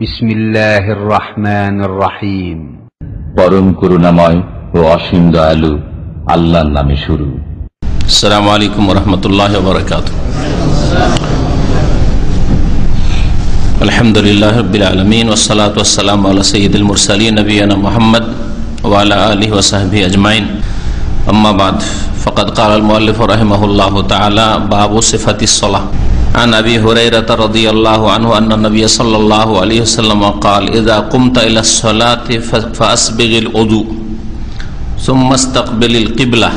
বিসমিল্লাহির রহমানির রহিম পরম করুণাময় ও অসীম দয়ালু আল্লাহর নামে শুরু। আসসালামু আলাইকুম রহমতুল্লাহ বরকাত আলহামদুলিল্লাহ রবিল আলমিন ওসালাত ওসালাম আল্লাহ সঈদুল মুরসালী নবীনা মোহাম্মদ ওয়ালা আলী ওসাহবি আজমাইন। আম্মাবাদ ফকত কাল মুআল্লিফ রহমাহুল্লাহ তাআলা বাবু সিফাতিস সালাহ। عن أبي هريرة رضي الله عنه أن النبي صلى الله عليه وسلم قال إذا قمت إلى الصلاة فأسبغ الوضوء ثم استقبل القبلة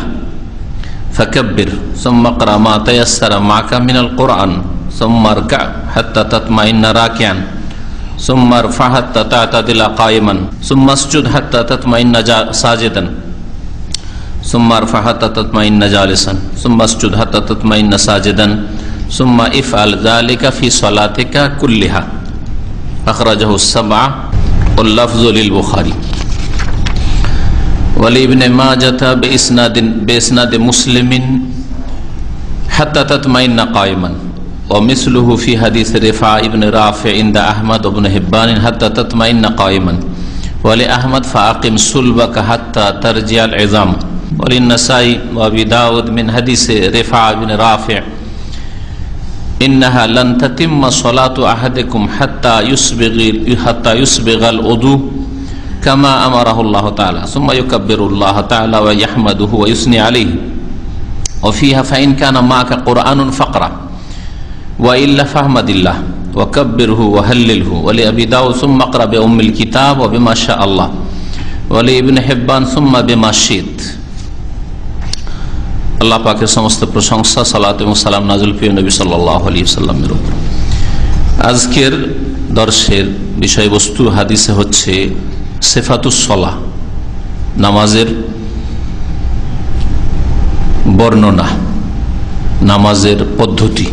فكبر ثم اقرأ ما تيسر معك من القرآن ثم اركع حتى تطمئن راكعا ثم ارفع حتى تعتدل قائما ثم اسجد حتى تطمئن ساجدا ثم ارفع حتى تطمئن جالسا ثم اسجد حتى تطمئن ساجدا ثم افعل ذلك في صلاتك كلها. أخرجه السبعة واللفظ للبخاري. ولابن ماجة بإسناد بإسناد مسلم حتى تطمئن قائما. ومثله في حديث رفاع ابن رافع عند أحمد بن هبان حتى تطمئن قائما. ولأحمد فأقم صلبك حتى ترجع العظام. وللنسائي وأبي داود من حديث رفاع بن رافع إنها لن تتم صلاة أحدكم حتى يسبغ حتى يسبغ الوضوء كما أمره الله تعالى. ثم يكبر الله تعالى ويحمده ويثني عليه. وفيها فإن كان معك قرآن فقرأ وإلا فاحمد الله وكبره وهلله. ولأبي داود ثم اقرأ بأم الكتاب وبما شاء الله. ولابن حبان ثم بما شئت. আল্লাহ পাকের সমস্ত প্রশংসা, সালাত এবং সালাম নাজুল প্রিয় নবী সাল্লাহ সাল্লামের উপর। আজকের দর্শের বিষয়বস্তু, হাদিসে হচ্ছে সেফাতুসলা নামাজের বর্ণনা, নামাজের পদ্ধতি।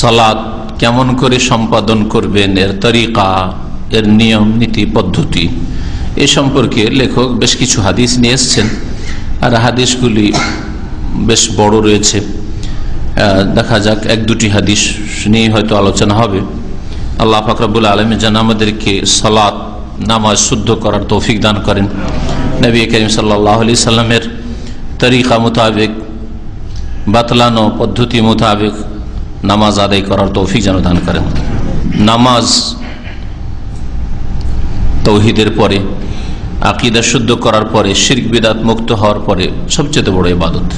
সালাদ কেমন করে সম্পাদন করবেন, এর তরিকা, এর নিয়ম, নীতি, পদ্ধতি, এ সম্পর্কে লেখক বেশ কিছু হাদিস নিয়ে এসছেন। আর হাদিসগুলি বেশ বড় রয়েছে। দেখা যাক, এক দুটি হাদিস নিয়ে হয়তো আলোচনা হবে। আল্লাহ ফাকরাবুল আলমী যেন আমাদেরকে সালাত, নামাজ শুদ্ধ করার তৌফিক দান করেন। নবী করিম সাল্লাহ আলি সাল্লামের তরিকা মোতাবেক, বাতলানো পদ্ধতি মোতাবেক নামাজ আদায় করার তৌফিক যেন দান করেন। নামাজ তৌহিদের পরে, আকিদা শুদ্ধ করার পরে, শির্ক, বিদাত মুক্ত হওয়ার পরে সবচেয়ে বড় ইবাদত।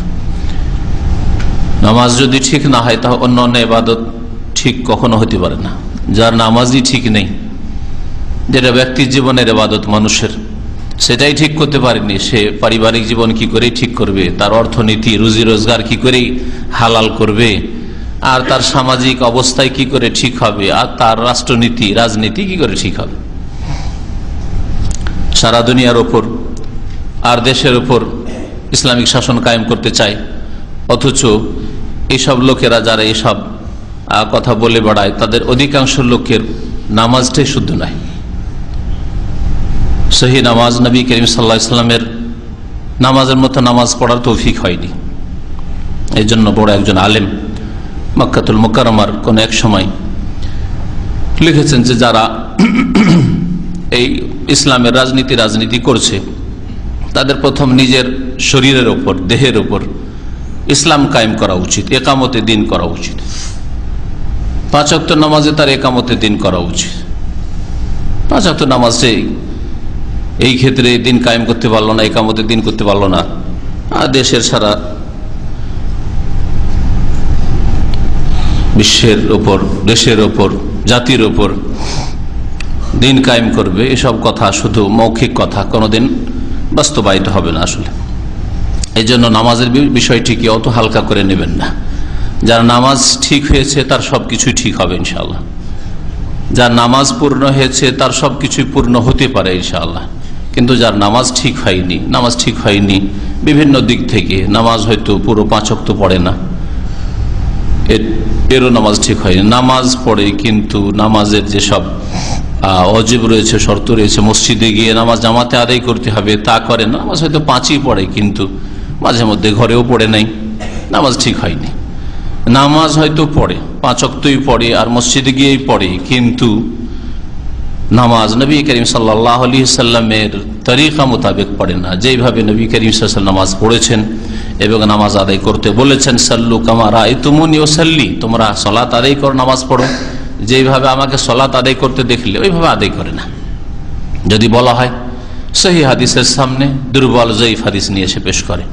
নামাজ যদি ঠিক না হয়, তাহলে অন্য অন্য ইবাদত ঠিক কখনো হতে পারে না। যার নামাজই ঠিক নেই, যেটা ব্যক্তির জীবনের এবাদত মানুষের, সেটাই ঠিক করতে পারেনি। সে পারিবারিক জীবন কি করে ঠিক করবে? তার অর্থনীতি, রুজি রোজগার কি করে হালাল করবে? আর তার সামাজিক অবস্থায় কি করে ঠিক হবে? আর তার রাষ্ট্রনীতি, রাজনীতি কি করে ঠিক হবে? সারা দুনিয়ার ওপর আর দেশের ওপর ইসলামিক শাসন কায়েম করতে চায়, অথচ এইসব লোকেরা যারা এইসব কথা বলে বেড়ায়, তাদের অধিকাংশ লোকের নামাজটাই শুদ্ধ নয়। সহি নামাজ নবী করিম সাল্লা ইসলামের নামাজের মতো নামাজ পড়ার তৌফিক হয়নি। এই জন্য বড় একজন আলেম মক্কাতুল মোকারমার কোন এক সময় লিখেছেন যে যারা এই ইসলামের রাজনীতি রাজনীতি করছে, তাদের প্রথম নিজের শরীরের ওপর, দেহের ওপর ইসলাম কায়েম করা উচিত, একামতে দিন করা উচিত। পাঁচক্ত নামাজে তার একামতে দিন করা উচিত। পাঁচক্ত নামাজে এই ক্ষেত্রে দিন কায়েম করতে পারল না, একামতে দিন করতে পারল না। আর দেশের সারা বিশ্বের ওপর, দেশের ওপর, জাতির ওপর দিন কায়েম করবে, এসব কথা শুধু মৌখিক কথা, কোনোদিন বাস্তবায়িত হবে না আসলে। এই জন্য নামাজের বিষয়টিকে অত হালকা করে নেবেন না। যার নামাজ ঠিক হয়েছে তার সব কিছুই ঠিক হবে ইনশাল্লাহ যার নামাজ পূর্ণ হয়েছে তার সব কিছুই পূর্ণ হতে পারে ইনশাআল্লাহ। কিন্তু যার নামাজ ঠিক হয়নি নামাজ ঠিক হয়নি বিভিন্ন দিক থেকে নামাজ হয়তো পুরো পাঁচক তো পড়ে না। এর- এরও নামাজ ঠিক হয়নি। নামাজ পড়ে কিন্তু নামাজের যেসব আহ, অজীব রয়েছে শর্ত রয়েছে মসজিদে গিয়ে নামাজ জামাতে আদায় করতে হবে তা করে না। নামাজ হয়তো পাঁচই পড়ে কিন্তু মাঝে মধ্যে ঘরেও পড়ে নাই। নামাজ ঠিক হয়নি। নামাজ হয়তো পড়ে, পাঁচ অক্তই পড়ে আর মসজিদে গিয়েই পড়ে, কিন্তু নামাজ নবী করিম সাল্লাহ আলী সাল্লামের তরিকা মোতাবেক পড়ে না। যেইভাবে নবী করিম সাল্লাম নামাজ পড়েছেন এবং নামাজ আদায় করতে বলেছেন, সাল্লু কামারা এই তুমনি ও সাল্লি তোমরা সলাত আদায় করো, নামাজ পড়ো। যেইভাবে আমাকে সলাত আদায় করতে দেখলে, ওইভাবে আদায় করে না। যদি বলা হয়, সহি হাদিসের সামনে দুর্বল, জয়ীফ হাদিস নিয়ে এসে পেশ করে।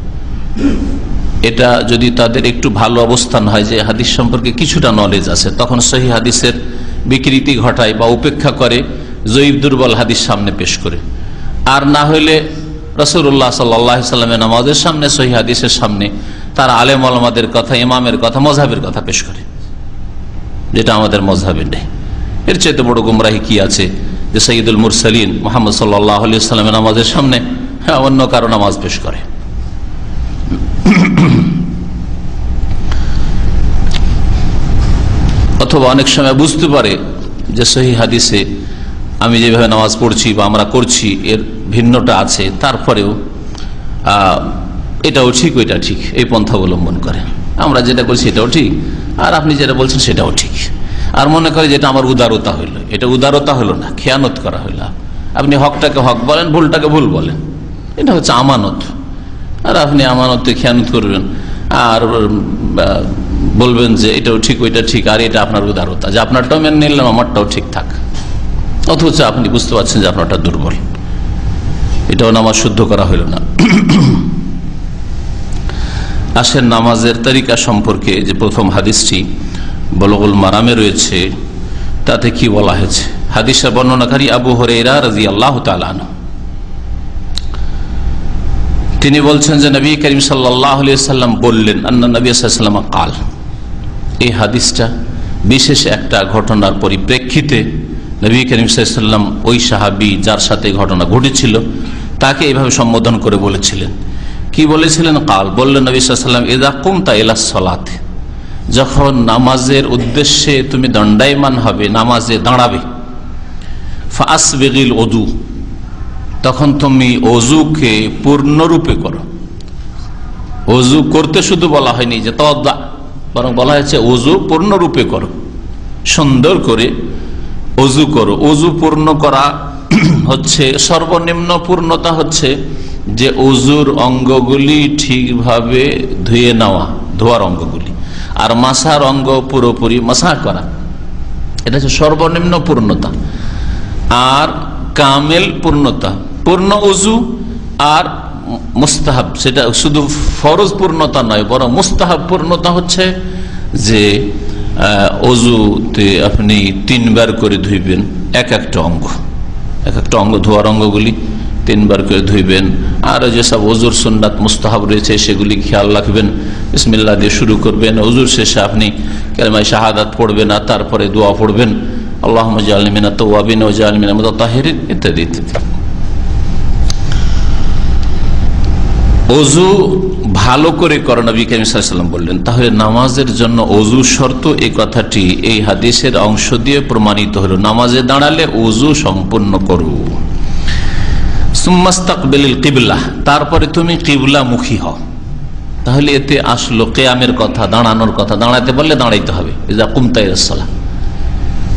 এটা যদি তাদের একটু ভালো অবস্থান হয়, যে হাদিস সম্পর্কে কিছুটা নলেজ আছে, তখন সহি হাদিসের বিকৃতি ঘটায় বা উপেক্ষা করে, জয়ীব দুর্বল হাদিস সামনে পেশ করে। আর না হইলে রসুল্লাহ সাল্লামের নামাজের সামনে, সহি হাদিসের সামনে তার আলেম আলমাদের কথা, ইমামের কথা মজাবের কথা পেশ করে। যেটা আমাদের মজাবের নেই। এর চাইতে বড় গুমরাহি কি আছে? যে সঈদুল মুরসালিন মোহাম্মদ সাল্লাহ আলি সাল্লামের নামাজের সামনে অন্য কারও নামাজ পেশ করে। অথবা অনেক সময় বুঝতে পারে যে সহি হাদিসে আমি যেভাবে নামাজ পড়ছি বা আমরা করছি, এর ভিন্নটা আছে, তারপরেও এটাও ঠিক, ওইটা ঠিক, এই পন্থা অবলম্বন করে। আমরা যেটা করছি এটাও ঠিক, আর আপনি যেটা বলছেন সেটাও ঠিক। আর মনে করে যেটা আমার উদারতা হইল, এটা উদারতা হলো না, খেয়ানত করা হইল। আপনি হকটাকে হক বলেন, ভুলটাকে ভুল বলেন, এটা হচ্ছে আমানত। আর আপনি আমানতে খেয়ানত করবেন। আর বলবেন যে এটাও ঠিক, ওইটা ঠিক, আর এটা আপনার উদারতা। যে আপনারটাও মেনে নিলাম, আমারটাও ঠিক থাক। অথচ আপনি বুঝতে পারছেন যে আপনারটা দুর্বল। এটাও নামাজ শুদ্ধ করা হইল না। আসেন নামাজের তালিকা সম্পর্কে যে প্রথম হাদিসটি বলগুল মারামে রয়েছে, তাতে কি বলা হয়েছে? হাদিসের বর্ণনাকারী আবু হরেরা রাজি আল্লাহ তালান তিনি বলছেন যে নবী করিম সাল্লাম বললেন, আন্না নবী সাল্লাম কাল। এই হাদিসটা বিশেষ একটা ঘটনার পরিপ্রেক্ষিতে নবী করিম সাল্লাম ওই সাহাবি যার সাথে ঘটনা ঘটেছিল, তাকে এইভাবে সম্বোধন করে বলেছিলেন। কি বলেছিলেন? কাল বললেন নবী সাল্লাম এদা কুমতা এলা সলাতে। যখন নামাজের উদ্দেশ্যে তুমি দণ্ডায়মান হবে, নামাজে দাঁড়াবে ফাস বেগিল অদু তখন তুমি অজুকে পূর্ণরূপে করো। অজু করতে শুধু বলা হয়নি যে তদা বরং বলা হয়েছে অজু পূর্ণরূপে করো। সুন্দর করে অজু করো। অজু পূর্ণ করা হচ্ছে, সর্বনিম্ন পূর্ণতা হচ্ছে যে অজুর অঙ্গগুলি ঠিকভাবে ধুয়ে নেওয়া, ধোয়ার অঙ্গগুলি। আর মাসার অঙ্গ পুরোপুরি মাসা করা। এটা হচ্ছে সর্বনিম্ন পূর্ণতা। আর কামেল পূর্ণতা। পূর্ণ অজু আর মুস্তাহাব, সেটা শুধু ফরজ পূর্ণতা নয়, বরং মুস্তাহাব পূর্ণতা হচ্ছে যে অজুতে আপনি তিনবার করে ধুইবেন এক একটা অঙ্গ। এক একটা অঙ্গ, ধোয়ার অঙ্গগুলি তিনবার করে ধুইবেন। আর যেসব অজুর সুন্নাত মুস্তাহাব রয়েছে, সেগুলি খেয়াল রাখবেন ইসমিল্লা দিয়ে শুরু করবেন। অজুর শেষে আপনি কেলমায় শাহাদাত পড়বেন আর তারপরে দোয়া পড়বেন। আল্লাহ অজু ভালো করে বললেন, তাহলে নামাজের জন্য অজু শর্ত এই কথাটি এই হাদিসের অংশ দিয়ে প্রমাণিত হলো। নামাজে দাঁড়ালে অজু সম্পূর্ণ করো। সুম্মাস্তাকবেলিল কিবলা তারপরে তুমি কিবলা মুখী হও। তাহলে এতে আসলো কেয়ামের কথা, দাঁড়ানোর কথা, দাঁড়াতে পারলে দাঁড়াইতে হবে। ইজা কুমতাইসলা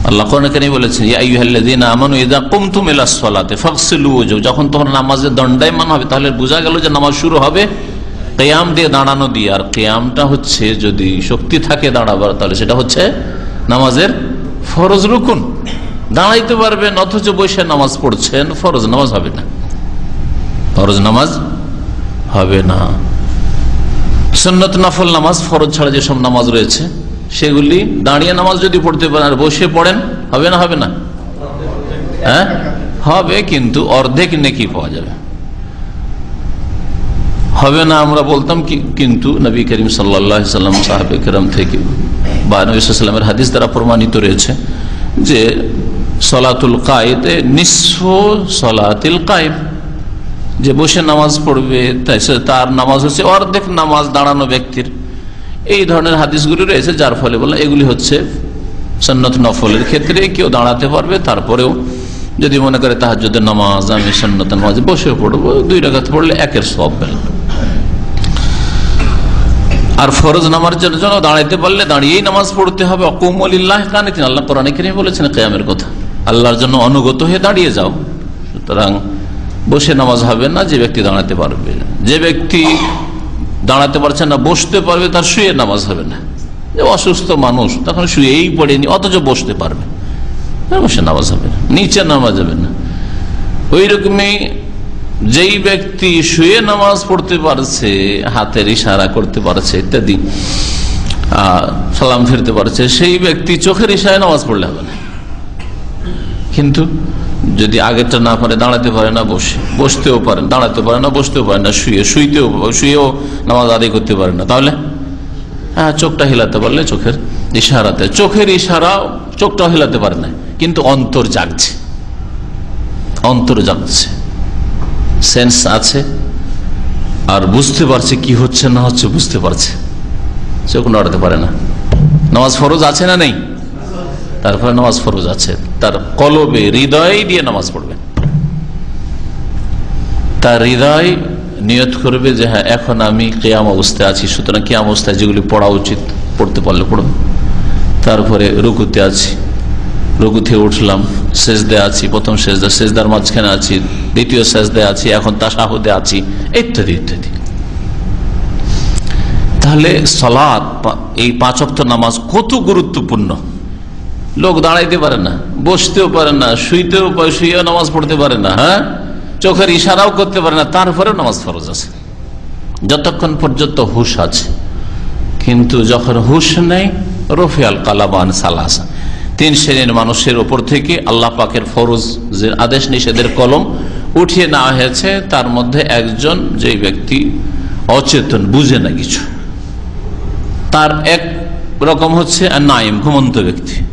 আল্লাহ কোরআনে বলেছেন আমানু ইদা কুমতুম ইলা সলাতে ফাকসিলু যখন তোমার নামাজের দণ্ডায়মান হবে, তাহলে বোঝা গেল যে নামাজ শুরু হবে কেয়াম দিয়ে দাঁড়ানো দিয়ে। আর কেয়ামটা হচ্ছে যদি শক্তি থাকে দাঁড়াবার, তাহলে সেটা হচ্ছে নামাজের ফরজ রুকুন। দাঁড়াইতে পারবেন, অথচ বসে নামাজ পড়ছেন, ফরজ নামাজ হবে না। ফরজ নামাজ হবে না। সন্নত নফল নামাজ, ফরজ ছাড়া যেসব নামাজ রয়েছে সেগুলি দাঁড়িয়ে নামাজ যদি পড়তে পারেন আর বসে পড়েন, হবে না হবে না? হ্যাঁ? হবে, কিন্তু অর্ধেক নেকি পাওয়া যাবে। হবে না, আমরা বলতাম কি, কিন্তু নবী করিম সাল্লাম সাহাবে কেরাম থেকে, বা নবী সাল্লামের হাদিস দ্বারা প্রমাণিত রয়েছে যে সলাতুল কায়েতে নিঃস্ব সলাতিল কায়েম যে বসে নামাজ পড়বে, তাই তার নামাজ হচ্ছে অর্ধেক নামাজ দাঁড়ানো ব্যক্তির। এই ধরনের হাদিসগুলি রয়েছে, যার ফলে বললাম এগুলি হচ্ছে সন্নত নফলের ক্ষেত্রে কেউ দাঁড়াতে পারবে, তারপরেও যদি মনে করে তাহাজুদের নামাজ, আমি সন্নত নামাজ বসে পড়ব, দুই রাখাত পড়লে একের সব পেলাম আর ফরজ নামার জন্য দাঁড়াইতে পারলে দাঁড়িয়েই নামাজ পড়তে হবে। অকুমলিল্লাহ কানে তিনি আল্লাহ কোরআনে বলেছেন কেয়ামের কথা। আল্লাহর জন্য অনুগত হয়ে দাঁড়িয়ে যাও। সুতরাং বসে নামাজ হবে না, যে ব্যক্তি দাঁড়াতে পারবে। যে ব্যক্তি দাঁড়াতে পারছে না, বসতে পারবে, তার শুয়ে নামাজ হবে না। যে অসুস্থ মানুষ, তখন শুয়েই পড়েনি অথচ বসতে পারবে। বসে নামাজ হবে না, নিচে নামাজ হবে না। ওই রকমই যেই ব্যক্তি শুয়ে নামাজ পড়তে পারছে, হাতের ইশারা করতে পারছে, ইত্যাদি সালাম ফিরতে পারছে, সেই ব্যক্তি চোখের ইশারায় নামাজ পড়লে হবে না। কিন্তু যদি আগেরটা না পারে, দাঁড়াতে পারে না বসে। বসতেও পারে, দাঁড়াতে পারে না, বসতেও পারে না, শুয়ে, শুইতেও, শুয়েও নামাজ আদায় করতে পারে না। তাহলে? হ্যাঁ চোখটা হিলাতে পারলে চোখের ইশারাতে চোখের ইশারা চোখটা হিলাতে পারে না, কিন্তু অন্তর জাগছে। অন্তর জাগছে। সেন্স আছে, আর বুঝতে পারছে কি হচ্ছে, না হচ্ছে, বুঝতে পারছে। চোখ নড়াতে পারে না। নামাজ ফরজ আছে না নেই? তারপরে নামাজ ফরজ আছে। তার কলবে হৃদয় দিয়ে নামাজ পড়বে। তার হৃদয় নিয়ত করবে যে হ্যাঁ এখন আমি কেয়াম অবস্থায় আছি, সুতরাং কেয়াম অবস্থায় যেগুলি পড়া উচিত, পড়তে পারলে পড়বে তারপরে রুকুতে আছি। রুকুতে উঠলাম সেজদে আছি, প্রথম সেজদা, সেজদার মাঝখানে আছি, দ্বিতীয় সেজদে আছি, এখন তা তাসাহুদে আছি, ইত্যাদি ইত্যাদি। তাহলে সলাদ এই পাঁচ অক্ট নামাজ কত গুরুত্বপূর্ণ? লোক দাঁড়াইতে পারে না, বসতেও পারে না, শুইতেও শুয়েও নামাজ পড়তে পারে না হ্যাঁ? চোখের ইশারাও করতে পারে না, তারপরেও নামাজ ফরজ আছে। যতক্ষণ পর্যন্ত হুশ আছে। কিন্তু যখন হুশ নেই, রফিয়াল কালাবান সালাসা। তিন শ্রেণির মানুষের ওপর থেকে আল্লাহ পাকের ফরজ যে আদেশ নিষেধের কলম উঠিয়ে নেওয়া হয়েছে, তার মধ্যে একজন যে ব্যক্তি অচেতন, বুঝে না কিছু। তার এক রকম হচ্ছে নাইম, ঘুমন্ত ব্যক্তি।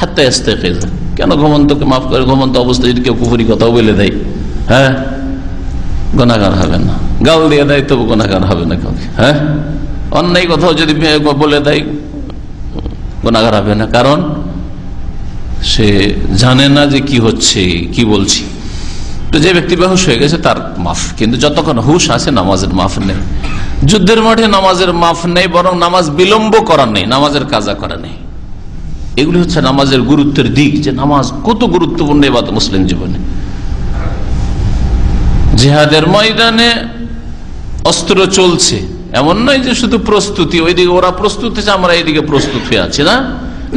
হাতে আসতে কেন ঘুমন্তকে মাফ করে? ঘুমন্ত অবস্থায় যদি কেউ কুপুরি কথাও বলে দেয় হ্যাঁ? গোনাগার হবে না। গাল দিয়ে দেয়, তবু গোনাগার হবে না কাউকে হ্যাঁ? অন্যায় কথাও যদি বলে দেয় গোনাগার হবে না। কারণ সে জানে না যে কি হচ্ছে, কি বলছি। তো যে ব্যক্তি বেহুশ হয়ে গেছে, তার মাফ। কিন্তু যতক্ষণ হুশ আছে, নামাজের মাফ নেই। যুদ্ধের মাঠে নামাজের মাফ নেই, বরং নামাজ বিলম্ব করা নেই, নামাজের কাজা করা নেই। এগুলি হচ্ছে নামাজের গুরুত্বের দিক, যে নামাজ কত গুরুত্বপূর্ণ এবার মুসলিম জীবনে। জেহাদের ময়দানে অস্ত্র চলছে, এমন নয় যে শুধু প্রস্তুতি, ওইদিকে ওরা প্রস্তুত হয়েছে, আমরা এইদিকে প্রস্তুত হয়ে আছি, না?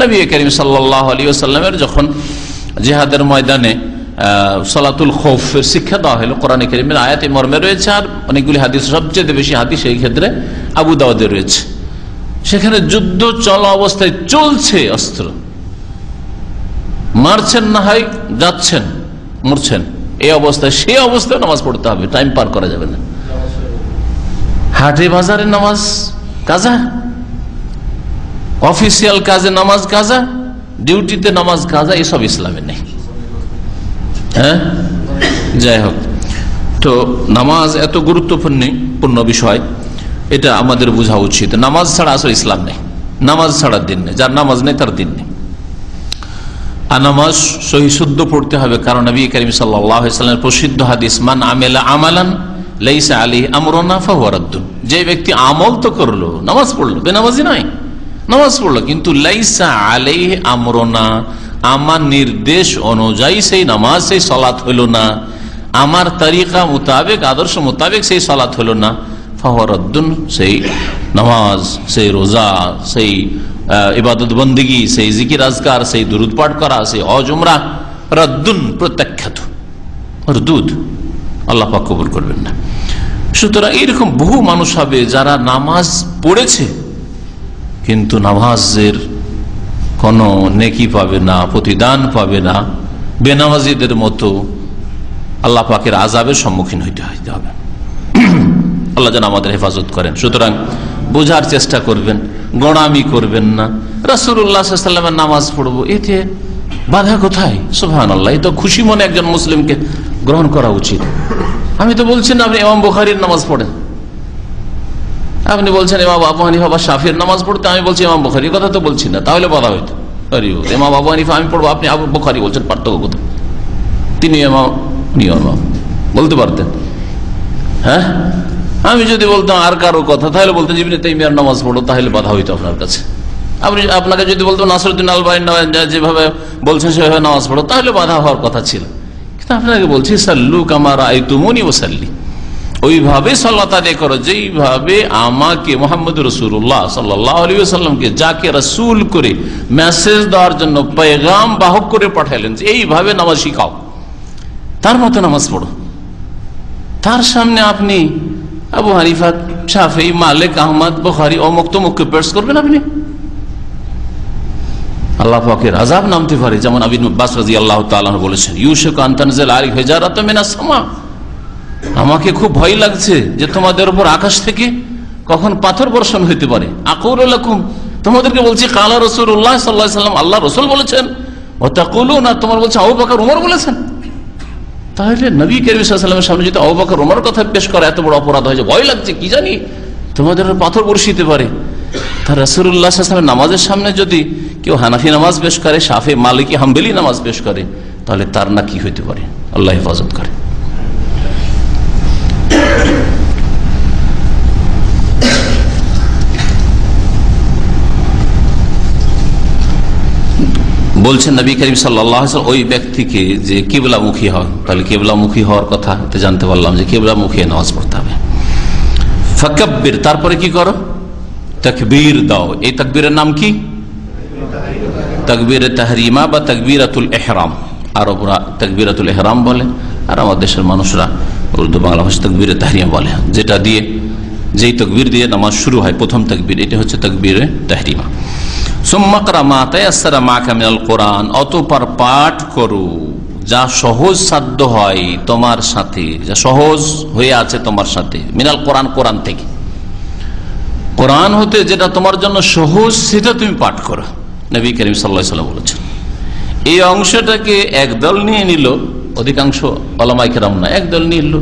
নবী করিম সাল্লাহ সাল্লামের যখন জেহাদের ময়দানে সলাতুল খৌফের শিক্ষা দেওয়া হলো, কোরআন করিমের আয়াত মর্মে রয়েছে, আর অনেকগুলি হাদিস, সবচেয়ে বেশি হাদিস এই ক্ষেত্রে আবু দাওয়াদে রয়েছে। সেখানে যুদ্ধ চলা অবস্থায় চলছে অস্ত্র। মারছেন না হয়, যাচ্ছেন, মরছেন। এই অবস্থায়, সেই অবস্থায় নামাজ পড়তে হবে টাইম পার করা যাবে না। হাটে বাজারে নামাজ কাজা? অফিসিয়াল কাজে নামাজ কাজা? ডিউটিতে নামাজ কাজা? এসব ইসলামে নেই। হ্যাঁ? যাই হোক। তো নামাজ এত গুরুত্বপূর্ণ, পূর্ণ বিষয়। এটা আমাদের বোঝা উচিত। নামাজ ছাড়া আসলে ইসলাম নেই। নামাজ ছাড়ার দিন নেই। যার নামাজ নেই, তার দিন নেই। আর নামাজ সহি শুদ্ধ পড়তে হবে, কারণ নবী করিম সাল্লামের প্রসিদ্ধ হাদিস, মান আমেলা আমালান লেইসা আলী আমরনা ফাহুয়ারাদ্দুন যে ব্যক্তি আমল তো করল, নামাজ পড়ল, বেনামাজি নাই। নামাজ পড়ল, কিন্তু লাইসা আলাই আমরনা, আমার নির্দেশ অনুযায়ী সেই নামাজ, সেই সলাৎ হইল না। আমার তারিকা মোতাবেক, আদর্শ মোতাবেক সেই সলাৎ হইল না। ফাহরদ্দুন, সেই নামাজ, সেই রোজা, সেই ইবাদত বন্দিগি, সেই জিকির আজকার, সেই দুরুদ পাঠ করা, সেই অজমরা রদ্দুন প্রত্যাখ্যাত। রদুদ আল্লাহ পাক কবুল করবেন না। সুতরাং এইরকম বহু মানুষ হবে যারা নামাজ পড়েছে, কিন্তু নামাজের কোনো নেকি পাবে না, প্রতিদান পাবে না। বেনামাজিদের মতো আল্লাহ পাকের আজাবের সম্মুখীন হইতে হবে। আল্লাহ যেন আমাদের হেফাজত করেন। সুতরাং বোঝার চেষ্টা করবেন, গড়ামি করবেন না। রাসুল্লাহামের নামাজ পড়ব, এতে বাধা কোথায়? সোহান আল্লাহ তো খুশি মনে একজন মুসলিমকে গ্রহণ করা উচিত। আমি তো বলছি না, আপনি এমাম বুখারির নামাজ পড়েন। আপনি বলছেন এমাম আবু হানিফা বা শাফির নামাজ পড়তে? আমি বলছি এমাম বুখারির কথা তো বলছি না, তাহলে বাধা হইতো। এমাম আবু হানিফা, আমি পড়ব, আপনি আবু বুখারি বলছেন, পার্থক্য কোথায়? তিনি এমাম উনি বলতে পারতেন। হ্যাঁ? আমি যদি বলতাম আর কারও কথা, তাহলে বলতেন জীবনে তাইমিয়ার নামাজ পড়ো, তাহলে বাধা হইতো আপনার কাছে। আপনি, আপনাকে যদি বলতো, নাসরুদ্দিন আলবাই যেভাবে বলছেন, সেভাবে নামাজ পড়ো, তাহলে বাধা হওয়ার কথা ছিল। কিন্তু আপনাকে বলছি, সাল্লু কামার আই তুমনি ও সাল্লি ওইভাবে সাল্লাত আদায় করো, যেইভাবে আমাকে মোহাম্মদ রসুল্লাহ সাল্লাহ আলী সাল্লামকে যাকে রসুল করে মেসেজ দেওয়ার জন্য পেগাম বাহক করে পাঠাইলেন যে এইভাবে নামাজ শিখাও। তার মতো নামাজ পড়ো। তার সামনে আপনি আবু হারিফাত শাফি মালিক আহমদ বখারি অমুক তমুককে পেশ করবেন আপনি? আল্লাহ পাকের আজাব নামতে পারে, যেমন আবিন আব্বাস রাজি আল্লাহ তাআলা বলেছেন ইউসুক আন্তানজেল হেজারাত মিনা সামা। আমাকে খুব ভয় লাগছে যে তোমাদের উপর আকাশ থেকে কখন পাথর বর্ষণ হইতে পারে। আকুর তোমাদেরকে বলছি, কালা রসুল্লাহ সাল্লাহ সাল্লাম, আল্লাহ রসুল বলেছেন ও তাকুলু না তোমার বলছে, আবু বাকর উমর বলেছেন। তাহলে নবী করিমের সামনে যদি অবাক রোমার কথা পেশ করা, এত বড় অপরাধ হয়েছে ভয় লাগছে, কি জানি? তোমাদের পাথর বর্ষিতে পারে। তা রসুল্লাহ নামাজের সামনে যদি কেউ হানাফি নামাজ পেশ করে সাফে মালিকি হাম্বেলি নামাজ পেশ করে, তাহলে তার না কি হইতে পারে? আল্লাহ হেফাজত করে। বলছেন নবী করিম সাল্লাহ ওই ব্যক্তিকে যে কেবলামুখী হয় তাহলে কেবলামুখী হওয়ার কথা জানতে পারলাম যে কেবলামুখী নামাজ পড়তে হবে। ফকব্বির, তারপরে কি করো? তকবীর দাও। এই তকবীরের নাম কি? তকবীর তাহরিমা বা তকবীরাতুল এহরাম আরবরা তকবীরাতুল এহরাম বলে, আর আমার দেশের মানুষরা উর্দু বাংলা ভাষা তকবীর তাহরিমা বলে। যেটা দিয়ে, যেই তকবীর দিয়ে নামাজ শুরু হয়, প্রথম তকবীর, এটা হচ্ছে তকবীর তাহরিমা। কোরআন, অতপর পাঠ করো। যা সহজ সাধ্য হয় তোমার সাথে, যা সহজ হয়ে আছে তোমার সাথে। মিনাল কোরআন কোরআন থেকে। কোরআন হতে যেটা তোমার জন্য সহজ, সেটা তুমি পাঠ করো, নবী করিম সাল্লাম বলেছেন। এই অংশটাকে একদল নিয়ে নিল, অধিকাংশ অলামাইকেরাম না, একদল নিয়ে নিল।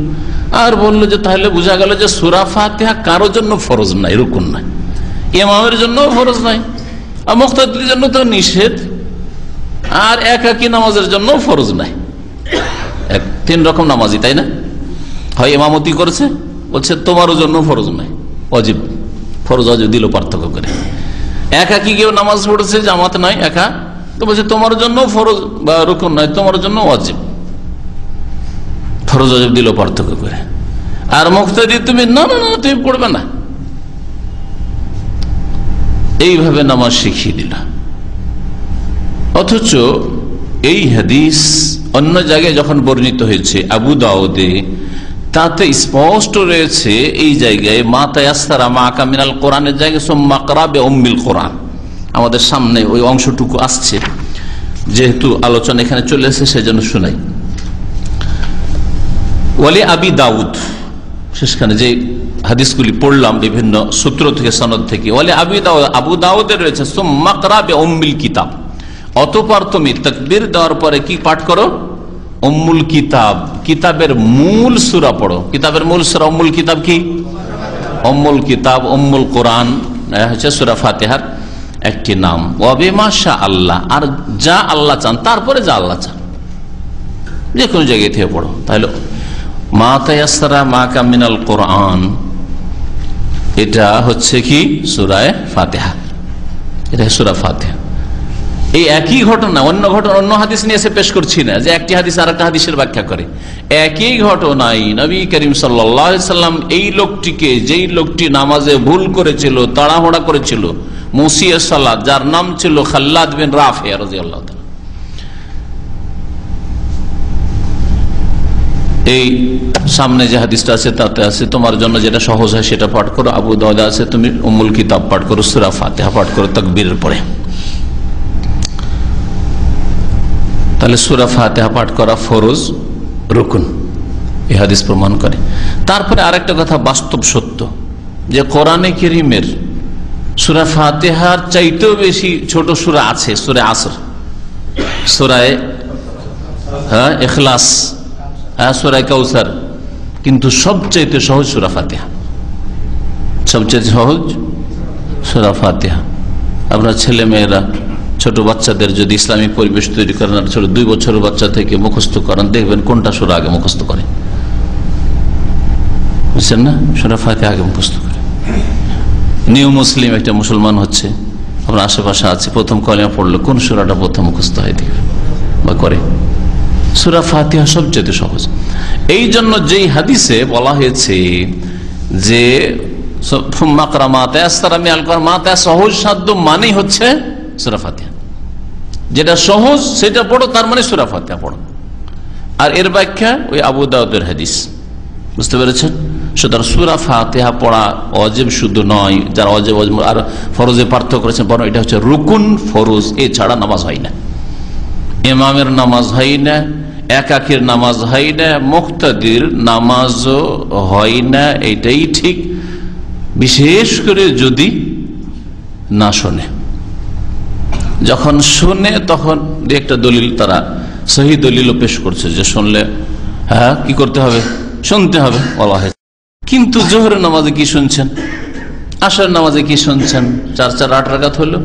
আর বলল যে তাহলে বোঝা গেল যে সুরা ফাতেহা কারোর জন্য ফরজ নাই রুকুন নাই ইমামের জন্য ফরজ নাই আর মুক্তাদির জন্য তো নিষেধ। আর একাকি নামাজের জন্য ফরজ নাই। তিন রকম নামাজি তাই না? হয় ইমামতি করেছে, বলছে তোমারও জন্য ফরজ নাই। অজীব। ফরজ অজীব, দিল পার্থক্য করে। একাকি কেউ নামাজ পড়েছে, জামাত নাই, একা। তো বলছে তোমার জন্য ফরজ বা রকম নয় তোমার জন্য অজীব। ফরজ অজীব, দিল পার্থক্য করে। আর মুক্তাদি তুমি, না না না, তুমি পড়বে না। এইভাবে নামাজ শিখিয়ে দিল। অথচ এই হাদিস অন্য জায়গায় যখন বর্ণিত হয়েছে, আবু দাউদে, তাতে স্পষ্ট রয়েছে এই জায়গায়, মা তায়াস্তারা মা কামিনাল কোরআনের জায়গায় সোম্মা করাবে অম্বিল কোরআন। আমাদের সামনে ওই অংশটুকু আসছে, যেহেতু আলোচনা এখানে চলে এসে সেজন্য শোনাই। ওয়ালি আবি দাউদ, শেষখানে যে হাদিসগুলি পড়লাম বিভিন্ন সূত্র থেকে, সনদ থেকে। বলে আবু দাউদ, আবু দাউদের রয়েছে সোম্মাকরাবে অম্বিল কিতাব। অতপর তুমি তকবির দেওয়ার পরে কি পাঠ করো? অম্মুল কিতাব। কিতাবের মূল সুরা পড়ো। কিতাবের মূল সুরা অম্মুল কিতাব কি? অম্মুল কিতাব অম্মুল কোরআন। হচ্ছে সুরা ফাতেহার একটি নাম। ওয়াবে মাসা আল্লাহ আর যা আল্লাহ চান, তারপরে যা আল্লাহ চান। যে কোনো জায়গায় থেকে পড়ো। তাহলে, মা তায়াসরা মা কামিনাল কোরআন। এটা হচ্ছে কি? সুরায় ফাতেহা। এটা সুরা ফাতেহা। এই একই ঘটনা, অন্য ঘটনা, অন্য হাদিস নিয়ে এসে পেশ করছি না, যে একটি হাদিস আর একটা হাদিসের ব্যাখ্যা করে। একই ঘটনাই নবী করিম সাল্লাম এই লোকটিকে, যেই লোকটি নামাজে ভুল করেছিল, তাড়াহুড়া করেছিল, মুসিয়া সাল্লাদ যার নাম ছিল খাল্লাদ বিন রাফে রাজি আল্লাহ এই সামনে যে হাদিসটা আছে, তাতে আছে, তোমার জন্য যেটা সহজ হয় সেটা পাঠ করো। আবু দাদা আছে, তুমি অমুল কিতাব পাঠ করো, সুরা ফাতেহা পাঠ করো, তকবীরের পরে। তাহলে সুরা ফাতেহা পাঠ করা ফরজ রুকুন, এই হাদিস প্রমাণ করে। তারপরে আরেকটা কথা, বাস্তব সত্য, যে কোরআনে কেরিমের সুরা ফাতেহার চাইতেও বেশি ছোট সুরা আছে, সুরে আসর, সুরায় হ্যাঁ এখলাস হ্যাঁ সুরায় কাউসার। কিন্তু সবচাইতে সহজ সুরা ফাতেহা। সবচেয়ে সহজ সুরা ফাতেহা। আপনার ছেলে মেয়েরা ছোট বাচ্চাদের যদি ইসলামিক পরিবেশ তৈরি করেন ছোট দুই বছরের বাচ্চা থেকে মুখস্থ করেন, দেখবেন কোনটা সুরা আগে মুখস্থ করে। বুঝছেন না? সুরা ফাতে আগে মুখস্থ করে। নিউ মুসলিম একটা মুসলমান হচ্ছে আপনার আশেপাশে আছে, প্রথম কলিমা পড়ল কোন সুরাটা প্রথম মুখস্থ হয়ে দেখবে বা করে। সুরা ফাতিহা সবচেয়ে সহজ। এই জন্য যেই হাদিসে বলা হয়েছে যে সহজ সাধ্য মানেই হচ্ছে সুরা ফাতিহা। যেটা সহজ, সেটা পড়ো, তার মানে সুরা ফাতিহা পড়ো। আর এর ব্যাখ্যা ওই আবু দাউদের হাদিস। বুঝতে পেরেছেন? সুতরাং সুরা ফাতেহা পড়া অজেব শুধু নয়, যারা অজেব অজেব, আর ফরজে পার্থক্য করেছেন, বরং এটা হচ্ছে রুকুন ফরজ, এছাড়া নামাজ হয় না। এমামের নামাজ হয় না একাকের নামাজ হয় না, মুক্তাদির নামাজও হয় না, এটাই ঠিক। বিশেষ করে যদি না শোনে। যখন শোনে, তখন একটা দলিল তারা, সহি দলিলও পেশ করছে যে শুনলে হ্যাঁ কি করতে হবে? শুনতে হবে, বলা হয়েছে। কিন্তু জোহরের নামাজে কি শুনছেন? আসার নামাজে কি শুনছেন? চার চার আট রাকাত হইল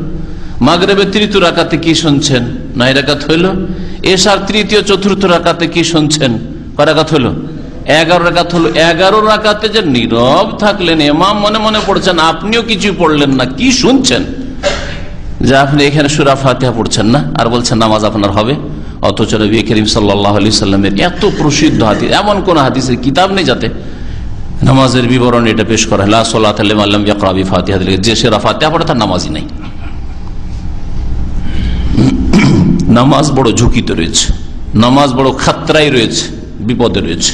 মাগরেবের তৃতীয় রাকাতে কি শুনছেন? নয় রাকাত হইল এসার তৃতীয় চতুর্থ রাকাতে কি শুনছেন? করাকাত হইল এগারো রাকাত হলো। এগারো রাকাতে যে নীরব থাকলেন, এমাম মনে মনে পড়ছেন, আপনিও কিছু পড়লেন না, কি শুনছেন? যে আপনি এখানে সুরা ফাতিহা পড়ছেন না, আর বলছেন নামাজ আপনার হবে। অথচ নবী করিম সাল্লাহ সাল্লামের এত প্রসিদ্ধ হাদিস, এমন কোন হাদিসের কিতাব নেই যাতে নামাজের বিবরণ এটা পেশ করা আল্লাহ ফাতিহা যে সেরা ফাতিহা পড়ে তার নামাজই নাই। নামাজ বড় ঝুঁকিতে রয়েছে, নামাজ বড় খাতরাই রয়েছে, বিপদে রয়েছে।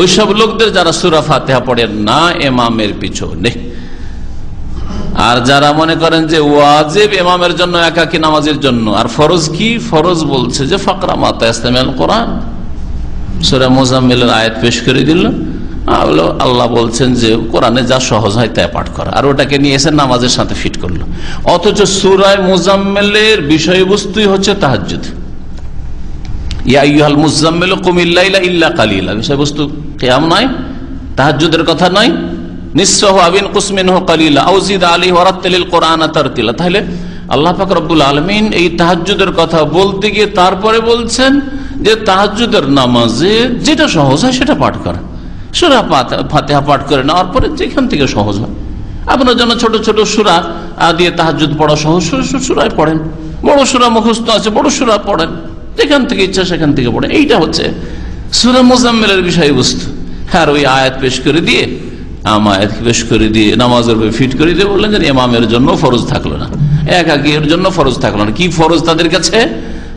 ওইসব লোকদের যারা সুরা ফাতেহা পড়েন না এমামের পিছনে। আর যারা মনে করেন যে ওয়াজেব এমামের জন্য, একাকি নামাজের জন্য, আর ফরজ কি? ফরজ বলছে যে ফাকরা মাতা ইসলাম কোরআন। সুরা মোজাম্মেলের আয়াত পেশ করে দিল। আল্লাহ বলছেন যে কোরআনে যা সহজ হয় তাই পাঠ করা। আর ওটাকে নিয়ে এসে নামাজের সাথে ফিট করল। অথচ সুরায় মোজাম্মেলের বিষয়বস্তুই হচ্ছে তাহাজুদ ইয়াল মুজাম্মেল কুমিল্লা ইল্লা কালিলা। বিষয়বস্তু কেয়াম নয় তাহাজুদের কথা নয়। নিঃসহ আবিন আউজিদ আলী কোরআন তারতিলা। আল্লাহ আলমিন এই কথা বলতে গিয়ে তারপরে বলছেন যে তাহাজুদের নামাজে যেটা সহজ হয় সেটা পাঠ করা। সুরা ফাতেহা পাঠ করে নেওয়ার পরে যেখান থেকে সহজ হয়। আপনার জন্য ছোট ছোট সুরা দিয়ে তাহাজুদ পড়া সহজ। সুরায় পড়েন। বড় সুরা মুখস্থ আছে, বড় সুরা পড়েন। যেখান থেকে ইচ্ছা সেখান থেকে পড়েন। এইটা হচ্ছে সুরা মোজাম্মেলের বিষয়বস্তু। হ্যাঁ ওই আয়াত পেশ করে দিয়ে আমায়াত পেশ করে দিয়ে, নামাজের ফিট করে দিয়ে বললেন যে এমামের জন্য ফরজ থাকল না। একাকির জন্য ফরজ থাকল না। কি ফরজ তাদের কাছে?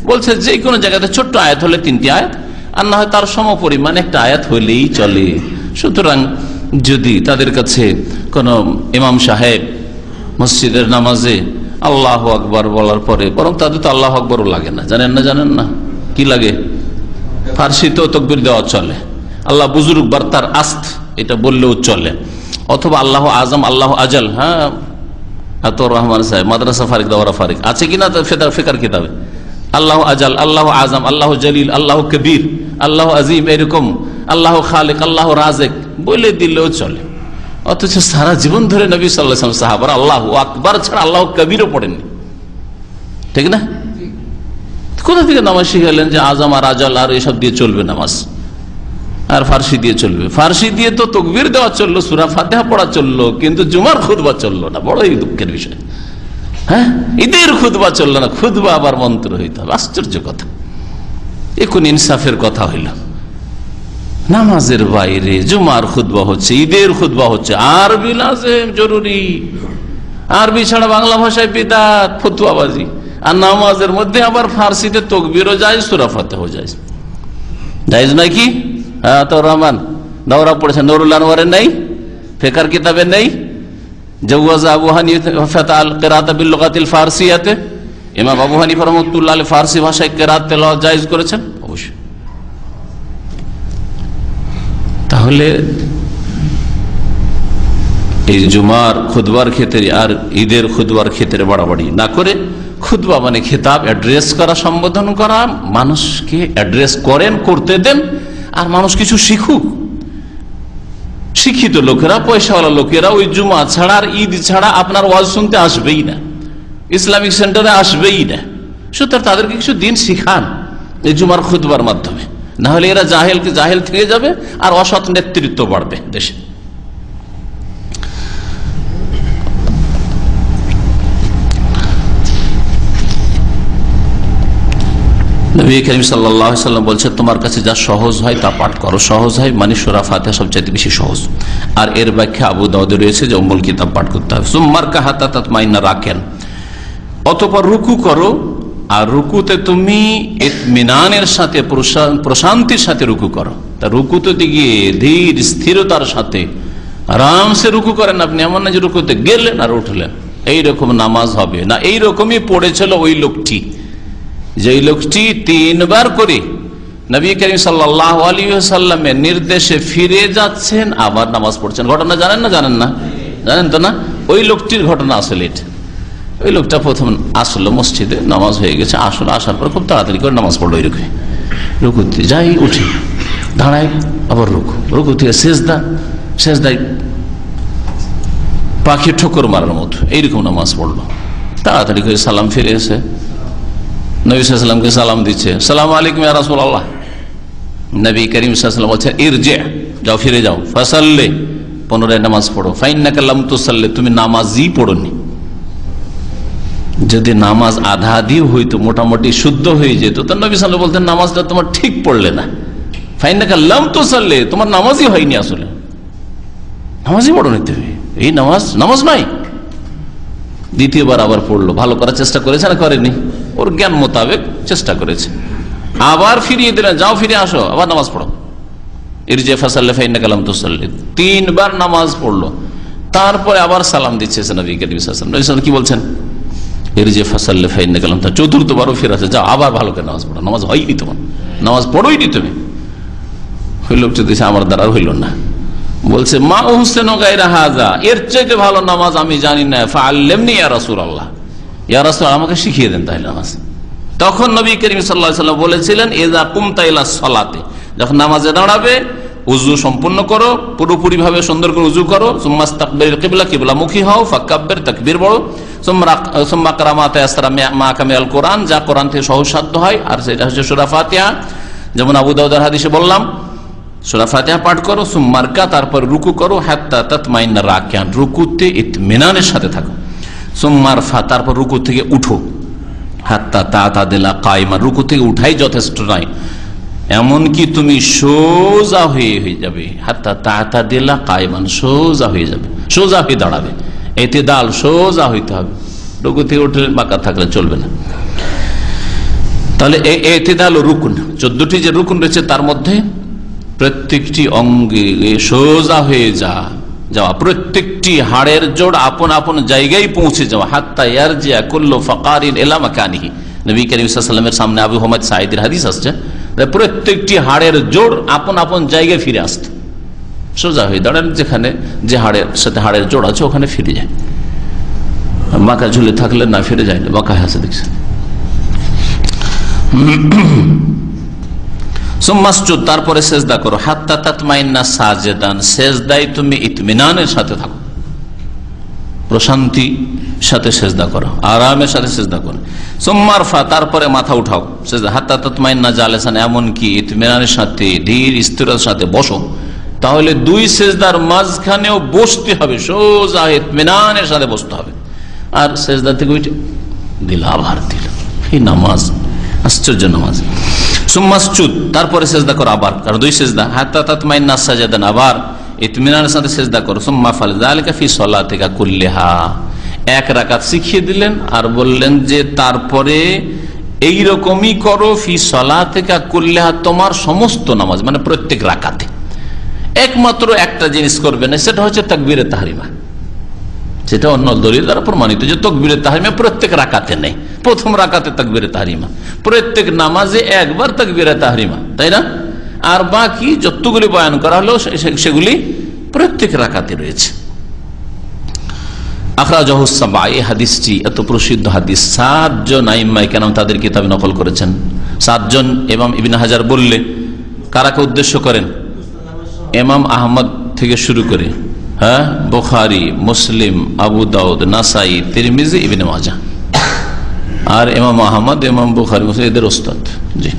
বলছে যে কোনো জায়গাতে ছোট্ট আয়াত হলে তিনটি আয়াত। আর না হয় তার সম পরিমাণ একটা আয়াত হইলেই চলে। সুতরাং যদি তাদের কাছে কোন ইমাম সাহেব মসজিদের নামাজে আল্লাহ আকবর বলার পরে, বরং তাদের তো আল্লাহ আকবরও লাগে না, জানেন না জানেন না? কি লাগে? ফার্সিতেও তকবির দেওয়া চলে। আল্লাহ বুজুর্গ বার্তার আস্ত, এটা বললেও চলে। অথবা আল্লাহ আজম, আল্লাহ আজল হ্যাঁ? আতর রহমান সাহেব, মাদ্রাসা ফারিক, দাওয়ারা ফারিক, আছে কিনা ফেদার ফেকার কিতাবে? আল্লাহ আজাল, আল্লাহ আজম, আল্লাহ জলিল, আল্লাহ কবির। আল্লাহ আজিম এরকম, আল্লাহ খালেক, আল্লাহ রাজেক, বলে দিলেও চলে। অথচ সারা জীবন ধরে নবী সাল্লাম সাহাবার আল্লাহ আকবার ছাড়া আল্লাহ কবিরও পড়েননি। ঠিক না? কোথা থেকে নামাজ শিখালেন যে আজম আর আজাল আর এসব দিয়ে চলবে নামাজ? আর ফার্সি দিয়ে চলবে। ফার্সি দিয়ে তো তকবির দেওয়া চলল, সুরা ফাতেহা পড়া চলল, কিন্তু জুমার খুদবা চলল না। বড়ই দুঃখের বিষয়। হ্যাঁ? ঈদের খুদবা চলল না খুদবা আবার মন্ত্র হইতে হবে। আশ্চর্য কথা। এ কোন ইনসাফের কথা হইল। নামাজের বাইরে জুমার খুদবা হচ্ছে, ঈদের খুদবা হচ্ছে। আরবি লাজেম জরুরি। আরবি ছাড়া বাংলা ভাষায় বিদাত, ফতুয়াবাজি। আর নামাজের মধ্যে আবার ফার্সিতে তকবিরও যায় সুরাফাতেও যায় যাইজ নাকি হ্যাঁ তো রহমান, দাওরা পড়েছে, নুরুল আনোয়ারের নেই, ফেকার কিতাবে নেই। জওয়াজ আবু হানিফা আল কেরাত বিল্লুকাতিল ফারসিয়াতে। ইমাম আবু হানিফা রহমতুল্লাহ ফার্সি ভাষায় কেরাত তেল জায়েজ করেছেন? অবশ্যই। তাহলে এই জুমার খুদবার ক্ষেত্রে আর ঈদের খুদবার ক্ষেত্রে বাড়াবাড়ি না করে খুদবা মানে খেতাব, অ্যাড্রেস করা, সম্বোধন করা, মানুষকে অ্যাড্রেস করেন, করতে দেন, আর মানুষ কিছু শিখুক। শিক্ষিত লোকেরা, পয়সাওয়ালা লোকেরা ওই জুমা ছাড়া আর ঈদ ছাড়া আপনার ওয়াজ শুনতে আসবেই না। ইসলামিক সেন্টারে আসবেই না। সুতরাং তাদেরকে কিছু দিন শিখান এই জুমার খুদবার মাধ্যমে। না হলে এরা জাহেলকে জাহেল থেকে যাবে আর অসৎ নেতৃত্ব বাড়বে দেশে। সাল্লাম বলছে, তোমার কাছে যা সহজ হয় তা পাঠ করো। সহজ হয় মানে সোরা ফাতে সবচেয়ে বেশি সহজ। আর এর ব্যাখ্যা আবু দাউদে রয়েছে যে অমল কিতাব পাঠ করতে হবে। সোম্মার কাহাতা তাত মাইনা রাখেন অতপর রুকু করো, আর রুকুতে তুমি মিনানের সাথে প্রশান্তির সাথে রুকু করো। তা রুকুতে গিয়ে ধীর স্থিরতার সাথে আরামসে রুকু করেন আপনি, এমন না যে রুকুতে গেলেন আর উঠলেন। এইরকম নামাজ হবে। না, এইরকমই পড়েছিল ওই লোকটি। যে লোকটি তিনবার করে নবী করিম সাল্লাহ আলী সাল্লামের নির্দেশে ফিরে যাচ্ছেন, আবার নামাজ পড়ছেন। ঘটনা জানেন না? জানেন না? জানেন তো না? ওই লোকটির ঘটনা আসলে এটা ওই লোকটা প্রথম আসলো মসজিদে নামাজ হয়ে গেছে, আসলো আসার পর খুব তাড়াতাড়ি করে নামাজ পড়ল, এরকম। রুকুতে যাই উঠে। দাঁড়াই আবার রুকু। রুকু থেকে শেষদা শেষদাই পাখি ঠোকর মারার মতো, এইরকম নামাজ পড়ল। তাড়াতাড়ি করে সালাম ফিরে এসে, নবী সালাম দিচ্ছে, সালাম আলাইকুম রাসুল আল্লাহ নবী করিম সাল্লাম বলছেন ইর যে যাও, ফিরে যাও। ফসাল্লে, পুনরায় নামাজ পড়ো। ফাইন না কাল্লাম তো সাল্লে তুমি নামাজই পড়োনি। যদি নামাজ আধা আধিও হইতো, মোটামুটি শুদ্ধ হয়ে যেত, তো নবী সাল্লাম বলতেন, নামাজটা তোমার ঠিক পড়লে না। ফাইন কাল্লাম তো সাল্লে তোমার নামাজই হয়নি আসলে। নামাজই পড়োনি তুমি এই নামাজ নামাজ নাই। দ্বিতীয়বার আবার পড়ল, ভালো করার চেষ্টা করেছে না করেনি? ওর জ্ঞান মোতাবেক চেষ্টা করেছে। আবার ফিরিয়ে দিলেন, যাও ফিরে আসো, আবার নামাজ পড়ো। যে ফাসাল্লে ফাইনা কালাম তুসাল্লি। তিনবার নামাজ পড়ল। তারপরে আবার সালাম দিচ্ছে নবী করিম কি বলছেন? এর যে ফিরে আসে যাও আবার ভালো করে নামাজ নামাজ হয়নি তোমার নামাজ তুমি। আমার দ্বারা হইল না। বলছে, মা হুসেন এর চাইতে ভালো নামাজ আমি জানি না। ফাল্লেমনি আল্লাহ আমাকে শিখিয়ে দেন তাই নামাজ। তখন নবী করিম সাল্লাম বলেছিলেন এজা কুমতাইলা সলাতে। যখন নামাজে দাঁড়াবে উজু সম্পূর্ণ করো পুরোপুরি ভাবে সুন্দর করে উজু করো। সুম্মাস তাকবির কিবলা কিবলা মুখী হও, ফাক্কাব্বের, তাকবির বড় সুম্মা কারামাতে মা কামিয়াল কোরআন, যা কোরআন থেকে সহজ সাধ্য হয়। আর সেটা হচ্ছে সুরা ফাতিহা। যেমন আবু দাউদার হাদিসে বললাম, সুরা ফাতিহা পাঠ করো সুম্মার্কা তারপর রুকু করো, হাত্তা তাতমাইন্না রাকিয়ান। রুকুতে ইতমিনানের সাথে থাকো। সুম্মার ফা, তারপর রুকু থেকে উঠো। হাত্তা তা তা দিলা কায়মা, রুকু থেকে উঠাই যথেষ্ট নয়। এমনকি তুমি সোজা হয়ে হয়ে যাবে। হাত্তা তা দিলা কায়মান সোজা হয়ে যাবে। সোজা হয়ে দাঁড়াবে। এতে দাল সোজা হইতে হবে। রুকু থেকে উঠলে বাঁকা থাকলে চলবে না। তাহলে এতে দাল রুকুন। চোদ্দটি যে রুকুন রয়েছে তার মধ্যে প্রত্যেকটি অঙ্গে সোজা হয়ে যা, যাওয়া। প্রত্যেকটি হাড়ের জোড় আপন আপন জায়গায় পৌঁছে যাওয়া। হাত্তা ইয়ার জিয়া করল ফকারিন এলামা কানিহি নবী করিমের সামনে আবু মোহাম্মদ সাহিদের হাদিস আসছে। প্রত্যেকটি হাড়ের জোড় আপন আপন জায়গায় ফিরে আসত। সোজা হয়ে দাঁড়ান যেখানে যে হাড়ের সাথে হাড়ের জোড় আছে, ওখানে ফিরে যায়। বাঁকা ঝুলে থাকলে না ফিরে যায় না, বাঁকা হাসে দেখছেন। তারপরে সেজদা করো। হাত্তা তুমি ইতমিনানের সাথে থাকো। প্রশান্তি সাথে সেজদা করো, আরামের সাথে সেজদা করো। সোম্মার ফা তারপরে মাথা উঠাও, সেজদা। হাত্তা তাতমাইন্না জালেসান এমনকি ইতমিনানের সাথে, ধীর স্থিরতার সাথে বসো। তাহলে দুই সেজদার মাঝখানেও বসতে হবে, সোজা ইতমিনানের সাথে বসতে হবে। আর সেজদা থেকে উঠে দিল, আবার দিল। এই নামাজ, আশ্চর্য নামাজ। সুম্মাসচুদ তারপরে সেজদা করো আবার, কারণ দুই সেজদা। হাত্তা তাতমাইন্না সাজাদান, আবার ইতমিনানের সাথে সেজদা করো। সুম্মা ফাল জালিকা ফি সলাতিকা কুল্লিহা। এক রাকাত শিখিয়ে দিলেন আর বললেন যে, তারপরে এই রকমই করো, ফি সলাতিকা কুল্লিহা, তোমার সমস্ত নামাজ মানে প্রত্যেক রাকাতে। একমাত্র একটা জিনিস করবে না, সেটা হচ্ছে তাকবীরে তাহারিমা। সেটা অন্য দলিল দ্বারা প্রমাণিত যে, তকবিরে তাহারিমা প্রত্যেক রাকাতে নেই। প্রথম রাকাতে তকবিরে তাহারিমা, প্রত্যেক নামাজে একবার তকবিরে তাহারিমা, তাই না? আর বাকি যতগুলি বয়ান করা হলো সেগুলি প্রত্যেক রাকাতে রয়েছে। আখরাজহসাবা এই হাদিসটি এত প্রসিদ্ধ হাদিস। সাতজন তাদের করেছেন। সাতজন এমাম ইবিন হাজার বললে উদ্দেশ্য করেন? এমাম থেকে শুরু করে হ্যাঁ বোখারি, মুসলিম, আবু দাউদ, নাসাই, তিরমিজি, ইবিন মাজা আর এমাম আহমদ এমাম বুখারি, মুসলিম, এদের ওস্তাদ। জি।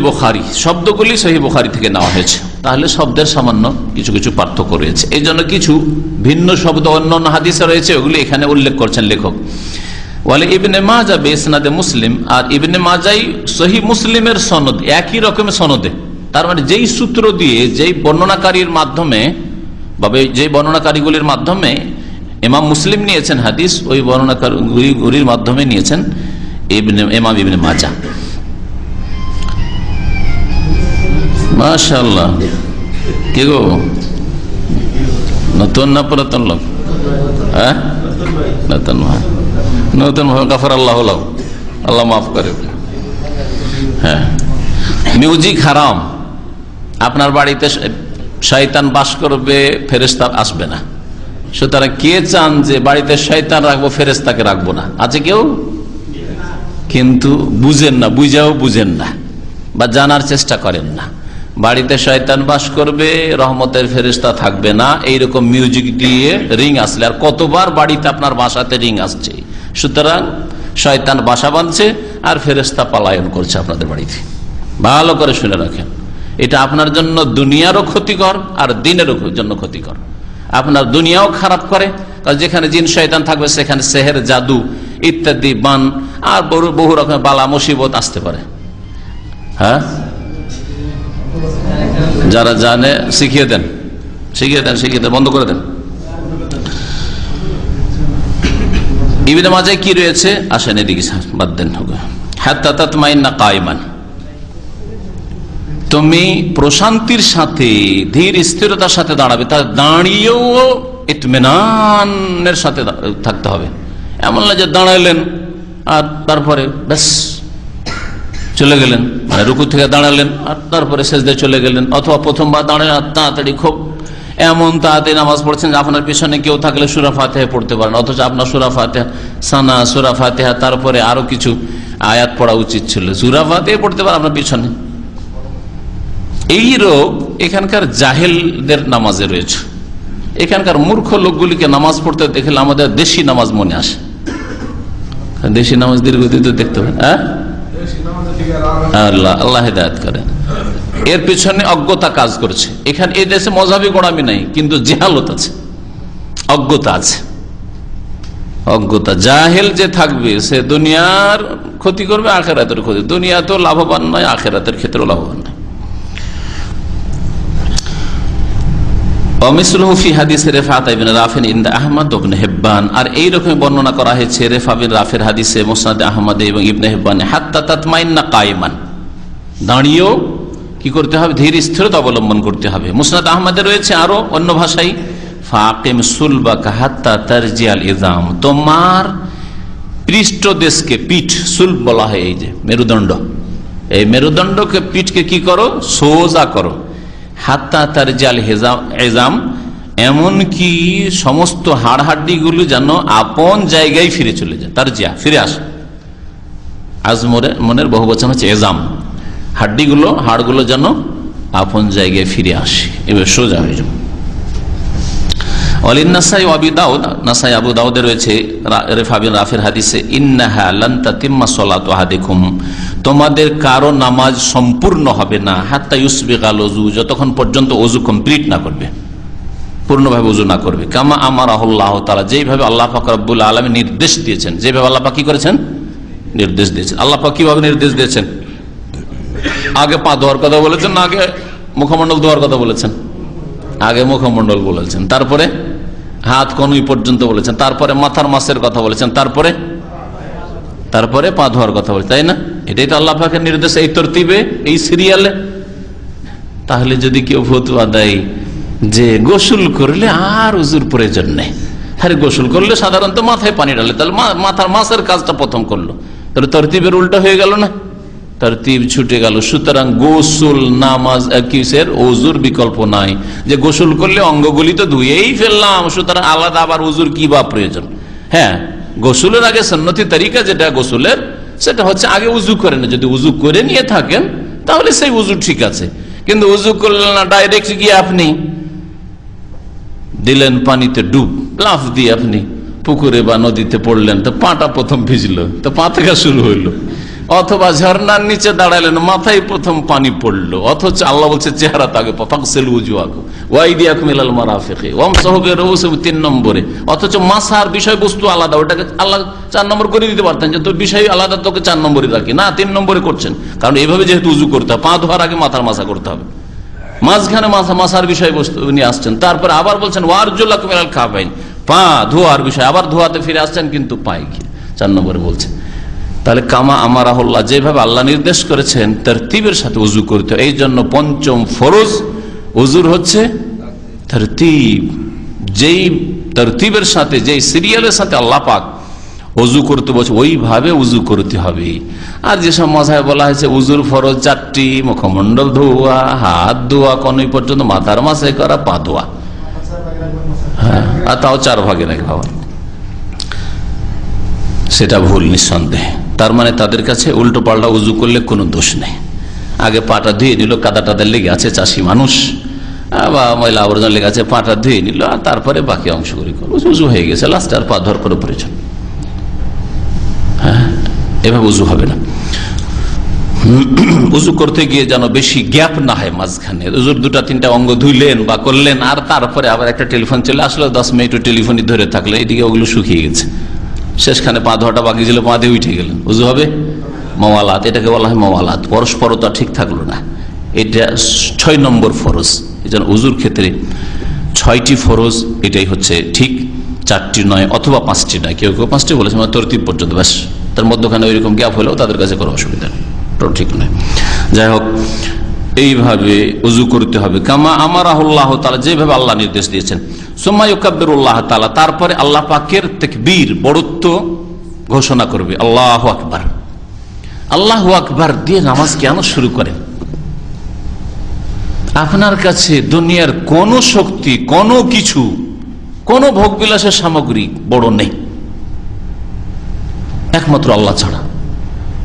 বুখারি, শব্দগুলি সহি বুখারি থেকে নেওয়া হয়েছে। তাহলে শব্দের সামান্য কিছু কিছু পার্থক্য রয়েছে। এই জন্য কিছু ভিন্ন শব্দ অন্য অন্য হাদিসে রয়েছে, ওগুলি এখানে উল্লেখ করছেন লেখক। বলে ইবনে মাজা বেসনাদে মুসলিম, আর ইবনে মাজাই সহি মুসলিমের সনদ, একই রকমের সনদে। তার মানে যেই সূত্র দিয়ে, যেই বর্ণনাকারীর মাধ্যমে, বা যেই বর্ণনাকারীগুলির মাধ্যমে এমাম মুসলিম নিয়েছেন হাদিস, ওই বর্ণনাকারীগুলির মাধ্যমে নিয়েছেন ইবনে এমাম ইবনে মাজা মাশাল্লাহ কে গো? নতুন না পুরাতন লোক? হ্যাঁ? নতুন নতুন গাফর আল্লাহ আল্লাহ মাফ করে হ্যাঁ। মিউজিক হারাম। আপনার বাড়িতে শয়তান বাস করবে ফেরেস্তা আসবে না। সুতরাং কে চান যে বাড়িতে শয়তান রাখব ফেরেস্তাকে রাখব না? আছে কেউ? কিন্তু বুঝেন না, বুঝাও বুঝেন না। বা জানার চেষ্টা করেন না। বাড়িতে শয়তান বাস করবে, রহমতের ফেরিস্তা থাকবে না। এইরকম মিউজিক দিয়ে রিং আসলে আর কতবার বাড়িতে আপনার বাসাতে রিং আসছে। সুতরাং শয়তান বাসা বাঁধছে আর ফেরেস্তা পালায়ন করছে আপনাদের বাড়িতে। ভালো করে শুনে রাখেন। এটা আপনার জন্য দুনিয়ারও ক্ষতিকর আর দিনেরও জন্য ক্ষতিকর। আপনার দুনিয়াও খারাপ করে। কারণ যেখানে জিন শয়তান থাকবে, সেখানে সেহের, জাদু ইত্যাদি, বান আর বহু রকমের বালা, মুসিবত আসতে পারে। হ্যাঁ? যারা জানে, শিখিয়ে দেন। শিখিয়ে দেন শিখিয়ে দেন, বন্ধ করে দেন। ইবিনে মাঝে কি রয়েছে? আসেন এদিকে বাদ দেন কায়মান। তুমি প্রশান্তির সাথে, ধীর স্থিরতার সাথে দাঁড়াবে, তার দাঁড়িয়েও ইতমেনানের সাথে থাকতে হবে। এমন না যে দাঁড়াইলেন আর তারপরে ব্যাস। চলে গেলেন মানে রুকু থেকে দাঁড়ালেন, আর তারপরে শেষদে চলে গেলেন, অথবা প্রথমবার দাঁড়ালেন, আর তাড়াতাড়ি খুব এমন তাড়াতাড়ি নামাজ পড়ছেন যে আপনার পিছনে কেউ থাকলে সুরা ফাতেহা পড়তে পারেন, অথচ আপনার সুরা ফাতেহা, সানা, সুরা ফাতেহা, তারপরে আরও কিছু আয়াত পড়া উচিত ছিল। সুরা ফাতেহা পড়তে পারে আপনার পিছনে। এই রোগ এখানকার জাহেলদের নামাজে রয়েছে। এখানকার মূর্খ লোকগুলিকে নামাজ পড়তে দেখলে আমাদের দেশি নামাজ মনে আসে। দেশি নামাজ দীর্ঘদিত দেখতে হবে হ্যাঁ? আল্লাহ আল্লাহ হেদায়ত করেন। এর পিছনে অজ্ঞতা কাজ করছে। এখানে এই দেশে মজাবি গোড়ামি নাই, কিন্তু জেহালত আছে। অজ্ঞতা আছে। অজ্ঞতা। জাহেল যে থাকবে, সে দুনিয়ার ক্ষতি করবে, আখেরাতের ক্ষতি। দুনিয়া তো লাভবান নয়, আখেরাতের ক্ষেত্রেও লাভবান নয়। অমিসরুফি হাদিস রেফাত রাফিন ইন্দা আহমদ ওবনে হেব্বান আর এইরকম বর্ণনা করা হয়েছে রেফা রাফের হাদিসে এবং ইবনে হেব্বান দাঁড়িয়েও কি করতে হবে? ধীর স্থিরতা অবলম্বন করতে হবে। মুসনাদ আহমদে রয়েছে আরও অন্য ভাষায়। ফাকিম সুলবাকা হাত্তা তারজিয়াল ইজাম তোমার পিঠ সুলভ বলা হয় এই যে, মেরুদণ্ড। এই মেরুদণ্ডকে পিঠকে কি করো? সোজা করো। হাত্তা তার জাল হেজাম এমন কি সমস্ত হাড় হাড্ডিগুলো যেন আপন জায়গায় ফিরে চলে যায়। তার জিয়া ফিরে আসে। আজ মরে, মনের বহু বচন হচ্ছে এজাম হাড্ডিগুলো হাড়গুলো যেন আপন জায়গায় ফিরে আসে। এবার সোজা হয়ে যাবে। অলিন নাসাই আবি দাউদ, নাসাই আবু দাউদে রয়েছে রেফাবিন রাফের হাদিসে, ইন্নাহা লান্তা তিম্মা সলাত হাদিকুম তোমাদের কারও নামাজ সম্পূর্ণ হবে না, হাত্তা ইউসবে যতক্ষণ পর্যন্ত অজু কমপ্লিট না করবে, পূর্ণভাবে উজু না করবে। কামা আমার আল্লাহ তালা যেইভাবে আল্লাহ ফাকরাবুল আলমী নির্দেশ দিয়েছেন, যেভাবে আল্লাহ কি করেছেন? নির্দেশ দিয়েছেন। আল্লাহ কীভাবে নির্দেশ দিয়েছেন? আগে পা ধোয়ার কথা বলেছেন না আগে মুখমন্ডল ধোয়ার কথা বলেছেন? আগে মুখমন্ডল বলেছেন। তারপরে হাত কনুই পর্যন্ত বলেছেন। তারপরে মাথার মাসের কথা বলেছেন। তারপরে? তারপরে পা ধোয়ার কথা বলে তাই না? এটাই তো আল্লাহ পাকের নির্দেশ, এই তরতিবে, এই সিরিয়ালে। তাহলে যদি কেউ ফতুয়া দেয় যে গোসল করলে আর উজুর প্রয়োজন নেই। আরে গোসল করলে সাধারণত মাথায় পানি ডালে তাহলে মাথার মাসের কাজটা প্রথম করল। তাহলে তরতিবের উল্টা হয়ে গেল না? তরতিব ছুটে গেল। সুতরাং গোসল, নামাজ কিসের ওজুর বিকল্প নাই। যে গোসল করলে অঙ্গগুলি তো ধুয়েই ফেললাম, সুতরাং আলাদা আবার ওজুর কি বা প্রয়োজন? হ্যাঁ গোসলের আগে সন্নতি তারিকা যেটা গোসলের, সেটা হচ্ছে আগে উজু করে না যদি উজু করে নিয়ে থাকেন, তাহলে সেই উজু ঠিক আছে। কিন্তু উজু করলেন না ডাইরেক্ট গিয়ে আপনি? দিলেন পানিতে ডুব, লাফ দিয়ে আপনি পুকুরে বা নদীতে পড়লেন, তো পাটা প্রথম ভিজলো, তো পা থেকে শুরু হইল। অথবা ঝর্ণার নিচে দাঁড়ালেন, মাথায় প্রথম পানি পড়ল। অথচ আল্লাহ বলছে, চেহারা তাকে ফাকসেল বিরউসিহিম তিন নম্বরে। অথচ মাসার বিষয়বস্তু আলাদা, ওটাকে আল্লাহ চার নম্বর করে দিতে পারতেন যে তোর বিষয় আলাদা, তোকে চার নম্বরে রাখি। না, তিন নম্বরে করছেন। কারণ এভাবে যেহেতু উজু করতে হবে পা ধোয়ার আগে মাথার মাসা করতে হবে। মাঝখানে মাথা মাসার বিষয়বস্তু নিয়ে আসছেন। তারপরে আবার বলছেন ওয়ারজুল্লাহ কুমিরাল খাবাইন পা ধোয়ার বিষয়, আবার ধোয়াতে ফিরে আসছেন, কিন্তু পায়ে গিয়ে। চার নম্বরে বলছেন তাহলে কামা আমারাহুল্লাহ, যেভাবে আল্লাহ নির্দেশ করেছেন, তরতিবের সাথে উজু করতে। এই জন্য পঞ্চম ফরজ উজুর হচ্ছে তরতিব। যেই তরতিবের সাথে, যেই সিরিয়ালের সাথে আল্লাহ পাক অজু করতে বলছে, ওইভাবে উজু করতে হবে। আর যেসব মজায় বলা হয়েছে উজুর ফরজ চারটি, মুখমণ্ডল ধোয়া, হাত ধোয়া, কনই পর্যন্ত, মাথার মাসে করা, পা ধোয়া। হ্যাঁ আর তাও চার ভাগে রাখা সেটা ভুল, নিঃসন্দেহে। তার মানে তাদের কাছে উল্টো পাল্টা উজু করলে কোনো দোষ নেই। আগে পাটা ধুয়ে নিল কাদা টাদা লেগে আছে, চাষি মানুষ। বা ময়লা আবর্জনা লেগে আছে, পাটা ধুয়ে নিল, আর তারপরে বাকি অংশ করে করল। উজু হয়ে গেছে লাস্টে আর পা ধর করে প্রয়োজন হ্যাঁ এভাবে উজু হবে না। উজু করতে গিয়ে যেন বেশি গ্যাপ না হয় মাঝখানে। উজুর দুটা তিনটা অঙ্গ ধুইলেন বা করলেন, আর তারপরে আবার একটা টেলিফোন চলে আসলো, দশ মিনিট টেলিফোনই ধরে থাকলে, এদিকে ওগুলো শুকিয়ে গেছে। শেষখানে পা ধোয়াটা বাকি ছিল, পা দিয়ে উঠে গেলেন। উজু হবে? মওয়ালাত, এটাকে বলা হয় মওয়ালাত। পরস্পরতা ঠিক থাকল না। এটা ছয় নম্বর ফরজ। জন্য উজুর ক্ষেত্রে ছয়টি ফরজ, এটাই হচ্ছে ঠিক। চারটি নয় অথবা পাঁচটি নয়। কেউ কেউ পাঁচটি বলেছে মানে তরতিব পর্যন্ত, ব্যাস। তার মধ্যখানে ওইরকম গ্যাপ হলেও তাদের কাছে কোনো অসুবিধা নেই। ঠিক নয়। যাই হোক এইভাবে উজু করতে হবে। কামা আমার আল্লাহ তালা যেভাবে আল্লাহ নির্দেশ দিয়েছেন। সোম্মাইকাব্বিরুল্লাহ তালা তারপরে আল্লাহ পাকের বীর বড়ত্ব ঘোষণা করবে। আল্লাহ আকবার। আল্লাহ আকবার দিয়ে নামাজ কেন শুরু করেন? আপনার কাছে দুনিয়ার কোন শক্তি, কোন কিছু, কোন ভোগবিলাসের সামগ্রী বড় নেই। একমাত্র আল্লাহ ছাড়া।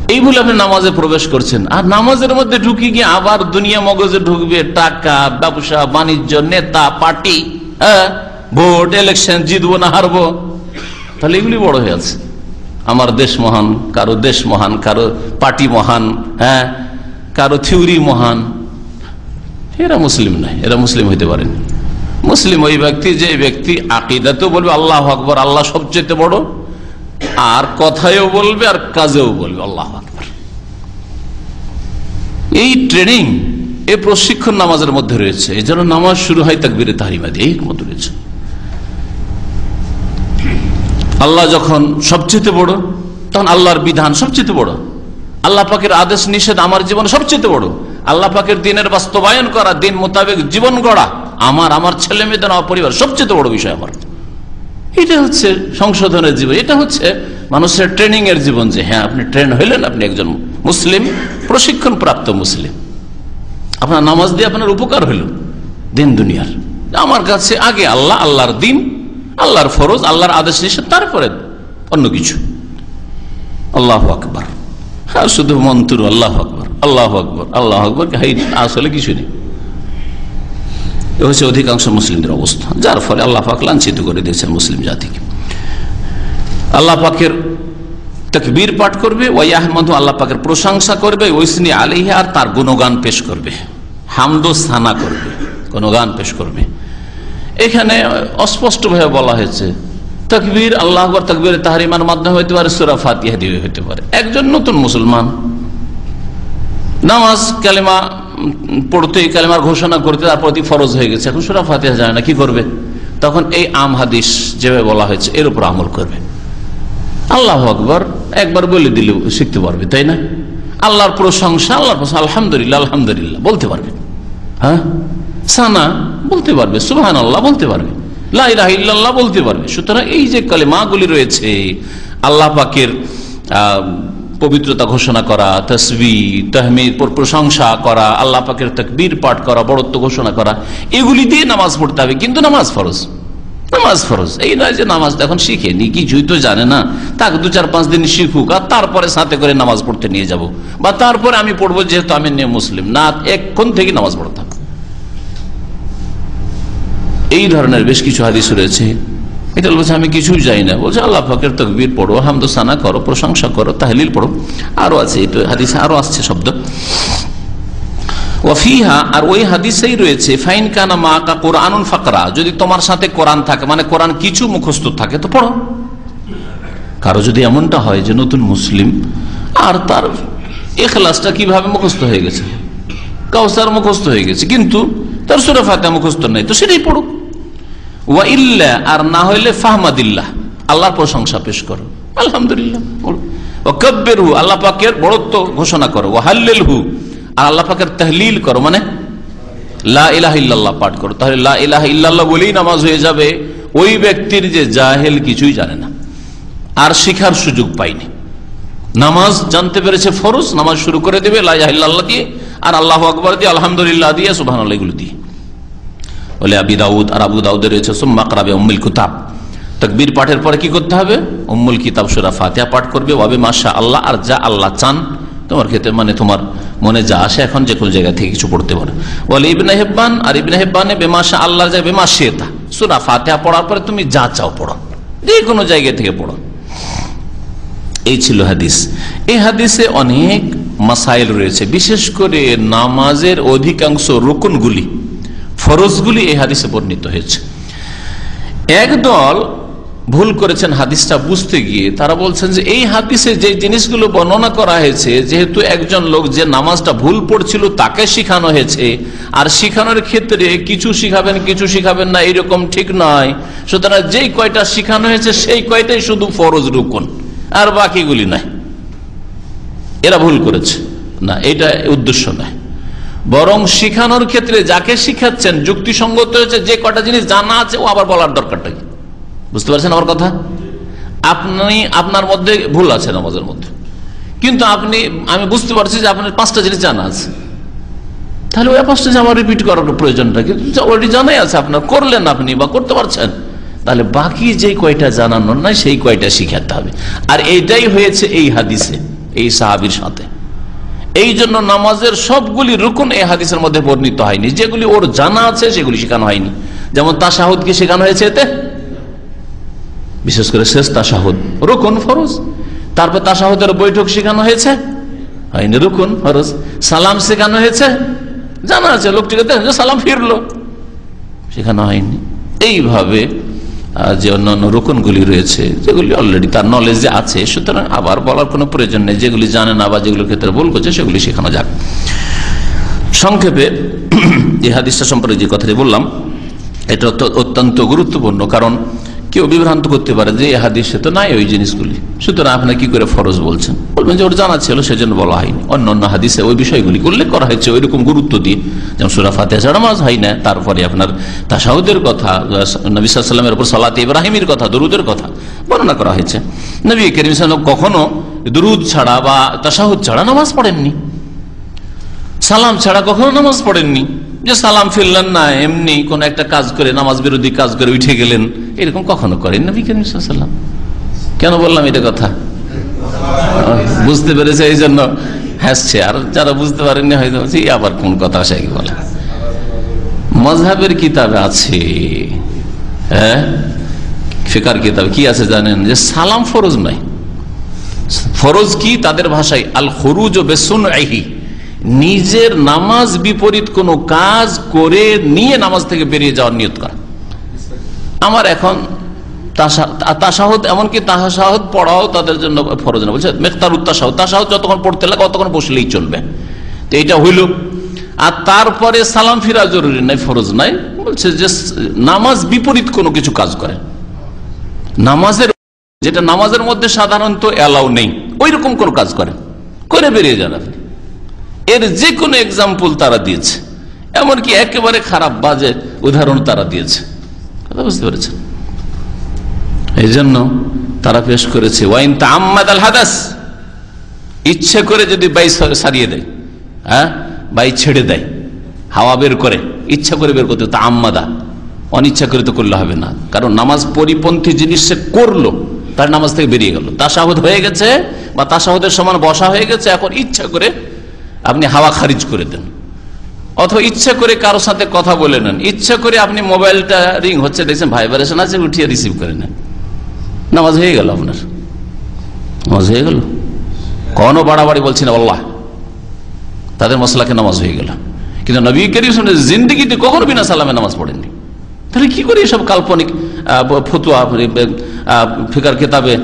এই বলে আপনি নামাজে প্রবেশ করছেন। আর নামাজের মধ্যে ঢুকি গিয়ে আবার দুনিয়া মগজে ঢুকবে টাকা, ব্যবসা, বাণিজ্য, নেতা, পার্টি হ্যাঁ? ভোট ইলেকশন জিতবো না হারবো। তাহলে এগুলি বড় হয়ে আছে। আমার দেশ মহান, কারও দেশ মহান, কারও পার্টি মহান হ্যাঁ? কারও থিওরি মহান। এরা মুসলিম নাই এরা মুসলিম হইতে পারেন। মুসলিম ওই ব্যক্তি, যে ব্যক্তি আকিদাতেও বলবে আল্লাহ আকবর, আল্লাহ সবচেয়ে বড়। আর কথায়ও বলবে, আর কাজেও বলবে। আল্লাহ এই ট্রেনিং এ প্রশিক্ষণ নামাজের মধ্যে রয়েছে। এই জন্য নামাজ শুরু হয় তাকবিরে তাহারিমা দিয়ে মতো রয়েছে। আল্লাহ যখন সবচেয়ে বড়, তখন আল্লাহর বিধান সবচেয়ে বড়। আল্লাহ পাকের আদেশ নিষেধ আমার জীবন সবচেয়ে বড়। আল্লাহ পাকের দিনের বাস্তবায়ন করা, দিন মোতাবেক জীবন গড়া, আমার আমার ছেলে মেয়েদের আমার পরিবার সবচেয়ে বড় বিষয় আমার। এটা হচ্ছে সংশোধনের জীবন, এটা হচ্ছে মানুষের ট্রেনিং এর জীবন যে হ্যাঁ আপনি ট্রেন হইলেন, আপনি একজন মুসলিম প্রশিক্ষণ প্রাপ্ত মুসলিম। আপনার নামাজ দিয়ে আপনার উপকার হইল, দিন দুনিয়ার। আমার কাছে আগে আল্লাহ, আল্লাহর দিন, আল্লাহর ফরজ, আল্লাহর আদেশ নিষেধ, তারপরে অন্য কিছু। আল্লাহ আকবর। হ্যাঁ শুধু মন্ত্র আল্লাহ আকবর আল্লাহ আকবর আল্লাহ আকবর আসলে কিছু নেই। এ হচ্ছে অধিকাংশ মুসলিমদের অবস্থা, যার ফলে আল্লাহ পাক লাঞ্ছিত করে দিয়েছেন মুসলিম জাতিকে। আল্লাহ পাকের তকবীর পাঠ করবে ওই আহমদ আল্লাহ পাকের প্রশংসা করবে ওইসনি আলিহা আর তার গুণগান পেশ করবে, হামদো সানা করবে, গুণগান পেশ করবে। এখানে অস্পষ্টভাবে বলা হয়েছে, তকবীর, আল্লাহ তকবীর তাহারিমার মাধ্যমে হইতে পারে, সুরা ফাতিহা দিয়ে হইতে পারে। একজন নতুন মুসলমান নামাজ, কালেমা, পড়তে কালেমার ঘোষণা করতে তার প্রতি ফরজ হয়ে গেছে। এখন সুরা ফাতিহা যায় না, কি করবে? তখন এই আম হাদিস যেভাবে বলা হয়েছে, এর উপর আমল করবে। আল্লাহ আকবর, একবার বলে দিলে শিখতে পারবে, তাই না? আল্লাহর প্রশংসা আল্লাহর প্রশংসা, আলহামদুলিল্লাহ আলহামদুলিল্লাহ, বলতে পারবে। হ্যাঁ? সানা, বলতে পারবে সুহান আল্লাহ বলতে পারবে। লাহ বলতে পারবে। সুতরাং এই যে কালেমাগুলি রয়েছে, আল্লাহ পাকের পবিত্রতা ঘোষণা করা তসবি তহমিদ প্রশংসা করা, আল্লাহ পাকের তকবীর পাঠ করা, বড়ত্ব ঘোষণা করা, এগুলি দিয়ে নামাজ পড়তে হবে, কিন্তু নামাজ ফরজ। নামাজ ফরজ। এই নয় যে নামাজ এখন শিখে নি কিছুই তো জানে না। তাকে দু চার পাঁচ দিন শিখুক, আর তারপরে সাথে করে নামাজ পড়তে নিয়ে যাব। বা তারপরে আমি পড়ব যেহেতু আমি নিয়ে মুসলিম, না এক্ষণ থেকে নামাজ পড়তাম। এই ধরনের বেশ কিছু হাদিস রয়েছে। এটা বলছে, আমি কিছুই যাই না। বলছে, আল্লাহ ফাকের তকবির পড়ো, হামদোসানা করো, প্রশংসা করো, তাহলিল পড়ো। আরও আছে, এটা হাদিসে আরও আসছে শব্দ। আর ওই হাদিসেই রয়েছে, ফাইন কানা মা কা কোরআনুন ফাকরা। যদি তোমার সাথে কোরআন থাকে মানে কোরআন কিছু মুখস্থ থাকে, তো পড়ো। কারও যদি এমনটা হয় যে নতুন মুসলিম, আর তার এখলাসটা কীভাবে মুখস্থ হয়ে গেছে? কাউসার মুখস্থ হয়ে গেছে, কিন্তু তার সুরে ফাতে মুখস্থ নেই, তো সেটাই পড়ুক। ওয়া ইল্লা, আর না হইলে ফাহমাদিল্লাহ। আল্লাহর প্রশংসা পেশ করো। আলহামদুলিল্লাহ। ও কব্বের আল্লাহ পাকের বড়ত্ব ঘোষণা করো। ও হাল্লেল হু আর আল্লাহ পাকের তাহলিল করো মানে লা ইলাহ পাঠ করো। তাহলে লা ইলাহ ইল্লাল্লাহ বলেই নামাজ হয়ে যাবে। ওই ব্যক্তির যে জাহেল কিছুই জানে না। আর শিখার সুযোগ পাইনি নামাজ জানতে পেরেছে নামাজ শুরু করে দেবে দিয়ে, আর আল্লাহ আলহামদুলিল্লাহ দিয়ে সুবাহ দিয়ে। বলে আবি দাউদ আর আবু দাউদের রয়েছে, সুম্মা করাবে উম্মুল কিতাব। তকবীর পাঠের পরে কি করতে হবে? উম্মুল কিতাব সুরা ফাতিহা পাঠ করবে, ওয়াবে মাসা আল্লাহ আর যা আল্লাহ চান, তোমার ক্ষেত্রে মানে তোমার মনে যা আসে এখন যে কোনো জায়গা থেকে কিছু পড়তে পারে। বলে ইবনে হেব্বান, আর ইবনে হেব্বানে বেমাসা আল্লাহর যা বেমাসিয়তা সুরা ফাতিহা পড়ার পরে তুমি যা চাও পড়ো, যে কোনো জায়গা থেকে পড়ো। এই ছিল হাদিস। এই হাদিসে অনেক মাসাইল রয়েছে, বিশেষ করে নামাজের অধিকাংশ রুকুনগুলি। ফরজগুলি এই হাদিসে বর্ণিত হয়েছে। একদল ভুল করেছেন হাদিসটা বুঝতে গিয়ে তারা বলছেন যে এই হাদিসে যে জিনিসগুলো বর্ণনা করা হয়েছে, যেহেতু একজন লোক যে নামাজটা ভুল পড়ছিল তাকে শিখানো হয়েছে, আর শিখানোর ক্ষেত্রে কিছু শিখাবেন কিছু শিখাবেন না, এরকম ঠিক নয়। সুতরাং যেই কয়টা শিখানো হয়েছে, সেই কয়টাই শুধু ফরজ রুকুন, আর বাকিগুলি নাই। এরা ভুল করেছে। না, এটা উদ্দেশ্য নয়। বরং শিখানোর ক্ষেত্রে যাকে শিখাচ্ছেন, যুক্তিসঙ্গত হয়েছে যে কটা জিনিস জানা আছে, ও আবার বলার দরকারটা কি বুঝতে পারছেন আমার কথা? আপনি, আপনার মধ্যে ভুল আছে নামাজের মধ্যে। কিন্তু আপনি, আমি বুঝতে পারছি যে আপনার পাঁচটা জিনিস জানা আছে। তাহলে ওই পাঁচটা আমার রিপিট করার প্রয়োজনটা কিন্তু অলরেডি জানাই আছে আপনার, করলেন আপনি বা করতে পারছেন। তাহলে বাকি যে কয়টা জানানোর নাই, সেই কয়টা শিখাতে হবে। আর এইটাই হয়েছে এই হাদিসে, এই সাহাবির সাথে। এই জন্য নামাজের সবগুলি রুকুন এ হাদিসের মধ্যে বর্ণিত হয়নি। যেগুলি ওর জানা আছে, সেগুলি শেখানো হয়নি। যেমন তাসাহুদকে শেখানো হয়েছে এতে? বিশেষ করে শেষ তাসাহুদ রুকুন ফরজ। তারপর তাসাহুদের বৈঠক শেখানো হয়েছে? হয়নি রুকুন ফরজ। সালাম শেখানো হয়েছে? জানা আছে, লোকটিকে সালাম ফিরলো। শেখানো হয়নি। এইভাবে যে অন্যান্য রোকনগুলি রয়েছে, যেগুলি অলরেডি তার নলেজে আছে, সুতরাং আবার বলার কোনো প্রয়োজন নেই। যেগুলি জানে না বা যেগুলোর ক্ষেত্রে ভুল করছে, সেগুলি শেখানো যাক। সংক্ষেপে এই হাদিসটা সম্পর্কে যে কথাটি বললাম, এটা অত্যন্ত গুরুত্বপূর্ণ, কারণ কেউ বিভ্রান্ত করতে পারে যে হাদিসে তো নাই ওই জিনিসগুলি। সুতরাং আপনার কি করে ফরজ বলছেন? বলবেন যে ওর জানা ছিল, সেজন্য বলা হয়নি। অন্য অন্য হাদিসে ওই বিষয়গুলি উল্লেখ করা হয়েছে ওই রকম গুরুত্ব দিয়ে। যেমন সুরা ফাতে ছাড়া মাজ হয় না, তারপরে আপনার তাসাহুদের কথা নবিসামের উপর সালাত ইব্রাহিমের কথা, দরুদের কথা বর্ণনা করা হয়েছে। নবী করিম কখনো দরুদ ছাড়া বা তাসাহুদ ছাড়া নামাজ পড়েননি। সালাম ছাড়া কখনো নামাজ পড়েননি। যে সালাম ফিরলেন না, এমনি কোন একটা কাজ করে, নামাজ বিরোধী কাজ করে উঠে গেলেন, এরকম কখনো করেন নবী করিম সাল্লাম কেন বললাম এটা কথা? বুঝতে পেরেছে এই জন্য হাসছে। আর যারা বুঝতে পারেননি হয়তো আবার কোন কথা আসে কি বলে। মজহাবের কিতাবে আছে হ্যাঁ? ফেকার কিতাবে কি আছে জানেন? যে সালাম ফরজ নয়। ফরজ কি? তাদের ভাষায়, আল খরুজ ও বেসুন আহি নিজের নামাজ বিপরীত কোনো কাজ করে নিয়ে নামাজ থেকে বেরিয়ে যাওয়ার নিয়ত করা। আমার এখন এমনকি পড়াও তাদের জন্য ফরজ না বলছে যতক্ষণ পড়তে লাগে বসলেই চলবে। তো এইটা হইল। আর তারপরে সালাম ফিরা জরুরি নাই, ফরজ নাই। বলছে যে নামাজ বিপরীত কোনো কিছু কাজ করে। নামাজের যেটা নামাজের মধ্যে সাধারণত অ্যালাউ নেই ওই রকম কোন কাজ করে। করে বেরিয়ে যান আপনি এর যে কোনো এক্সাম্পল তারা দিয়েছে। এমনকি একেবারে খারাপ, বাজে উদাহরণ তারা দিয়েছে। কথা বুঝতে পেরেছেন? এই জন্য তারা পেশ করেছে ওয়াইন তাম্মাদ আল হাদাস ইচ্ছে করে যদি বাই সারিয়ে দেয় হ্যাঁ? বাই ছেড়ে দেয়, হাওয়া বের করে, ইচ্ছা করে বের করতে তা আম্মাদা অনিচ্ছা করে তো করলে হবে না। কারণ নামাজ পরিপন্থী জিনিস সে করল, তার নামাজ থেকে বেরিয়ে গেল। তাসাহুদ হয়ে গেছে, বা তাসাহুদের সমান বসা হয়ে গেছে, এখন ইচ্ছা করে আপনি হাওয়া খারিজ করে দেন। অথবা ইচ্ছা করে কারোর সাথে কথা বলে নেন। ইচ্ছা করে আপনি মোবাইলটা রিং হচ্ছে, দেখছেন ভাইব্রেশন আছে, উঠিয়ে রিসিভ করে নেন। নামাজ হয়ে গেল আপনার। নামাজ হয়ে গেল। কোনো বাড়াবাড়ি বলছি না আল্লাহ তাদের মশলাকে নামাজ হয়ে গেল। কিন্তু নবী করিম জিন্দিগিতে কখনো বিনা সালামে নামাজ পড়েননি। তাহলে কি করে এসব কাল্পনিক ফতুয়া ফিকার কিতাবে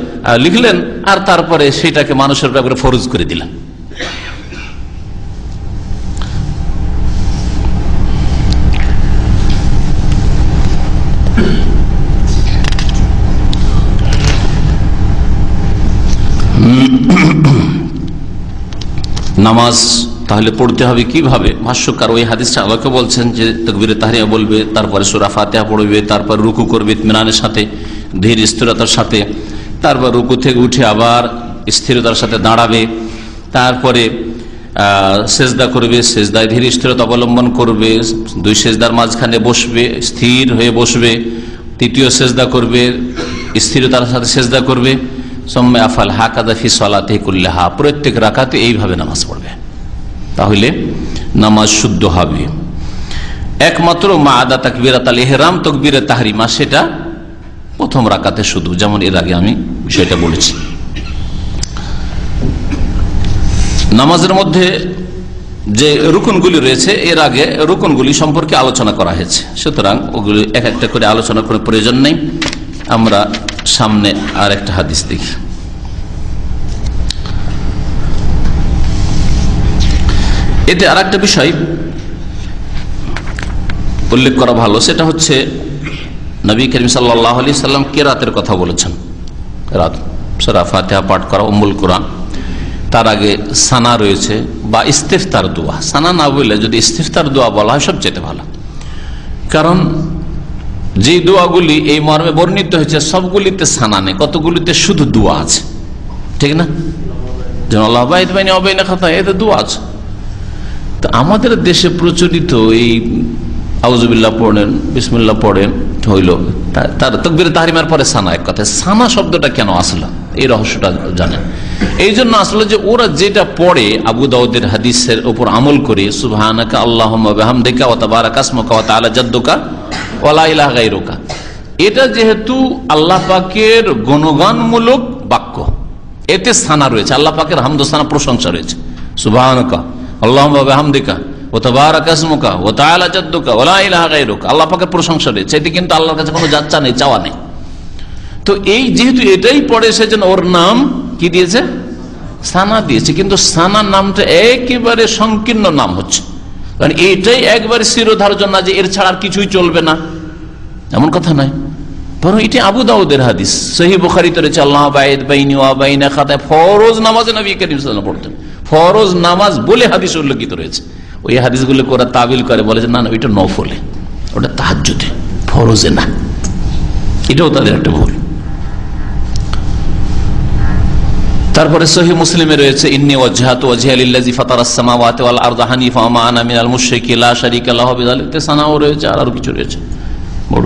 লিখলেন, আর তারপরে সেটাকে মানুষের ব্যাপারে ফরজ করে দিলেন? নামাজ, তাহলে পড়তে হবে কীভাবে? ভাষ্যকার ওই হাদিসটা আলোকে বলছেন যে তকবিরে তাহারিয়া বলবে, তারপরে সুরা ফাতেহা পড়বে, তারপর রুকু করবে ইতমিনানের সাথে, ধীর স্থিরতার সাথে, তারপর রুকু থেকে উঠে আবার স্থিরতার সাথে দাঁড়াবে, তারপরে সেজদা করবে, সেজদায় ধীর স্থিরতা অবলম্বন করবে, দুই সেজদার মাঝখানে বসবে, স্থির হয়ে বসবে, তৃতীয় সেজদা করবে, স্থিরতার সাথে সেজদা করবে সম্মে আফাল হা কাদাফি সলাতে কুল্লাহা। প্রত্যেক রাখাতে এইভাবে নামাজ পড়বে। তাহলে নামাজ শুদ্ধ হবে। একমাত্র মা আদা তাকবিরাত আল এহরাম তকবিরে তাহরিমা, সেটা প্রথম রাকাতে শুধু। যেমন এর আগে আমি বিষয়টা বলেছি। নামাজের মধ্যে যে রুকনগুলি রয়েছে, এর আগে রুকনগুলি সম্পর্কে আলোচনা করা হয়েছে। সুতরাং ওগুলি এক একটা করে আলোচনা করার প্রয়োজন নেই। আমরা সামনে আর একটা হাদিস দেখি। এতে আর একটা বিষয় উল্লেখ করা ভালো, সেটা হচ্ছে নবী করিম সাল্লাহ আলি সাল্লাম কেরাতের কথা বলেছেন? রাত, সারা ফাতেহা পাঠ করা অম্বুল কোরআন। তার আগে সানা রয়েছে বা ইস্তেফতার দোয়া। সানা না বললে যদি ইস্তেফতার দোয়া বলা হয় সবচেয়ে ভালো। কারণ যে দোয়াগুলি এই মর্মে বর্ণিত হয়েছে, সবগুলিতে সানা নেই, কতগুলিতে শুধু দোয়া আছে। ঠিক না? যেমন আল্লাহ বাইনি অবাইনা খাতা, এতে দোয়া আছে। তো আমাদের দেশে প্রচলিত এই আউজুবিল্লাহ পড়েন, বিসমুল্লাহ পড়েন, হইল তার তকবির তাহারিমার পরে সানা এক কথা সানা শব্দটা কেন আসলো? এই রহস্যটা জানেন। এই জন্য আসলে যে ওরা যেটা পড়ে আবু দাউদের হাদিসের উপর আমল করে, সুবহানাকা ও তাবারাকাসমকা ও জাদ্দুকা ওয়ালা ইলাহা এটা যেহেতু আল্লাহ পাকের গুণগানমূলক বাক্য, এতে সানা রয়েছে, আল্লাহ পাকের হামদোসানা প্রশংসা রয়েছে। সুবহানাকা আল্লাহমবে হামদিকা ও তাবারাকাসমকা ও তাআলা জাদ্দুকা গায়রুকা, আল্লাহ পাকের প্রশংসা রয়েছে। এতে কিন্তু আল্লাহর কাছে কোনো যাচ্ছা নেই, চাওয়া নেই। তো এই যেহেতু এটাই পড়ে, সেজন্য ওর নাম কি দিয়েছে? সানা দিয়েছে। কিন্তু সানা নামটা একেবারে সংকীর্ণ নাম হচ্ছে। কারণ এটাই একবারে শিরোধার্য না যে এর ছাড়া আর কিছুই চলবে না। এমন কথা নাই বরং এটি আবু দাউদের হাদিস। সহি বুখারিতে রয়েছে, আল্লাহ বাইদ বাইনি ওয়া বাইনা খাতায় ফরজ নামাজে নবী করিম পড়তেন। ফরজ নামাজ বলে হাদিস উল্লেখিত রয়েছে। ওই হাদিসগুলো করে তাবিল করে, বলে যে, না না, ওইটা নফলে, ওটা তাহাজ্জুদে, ফরজে না। এটাও তাদের একটা ভুল। তারপরে সহি মুসলিমে রয়েছে, ইন্নি রয়েছে আর কিছু রয়েছে। বড়।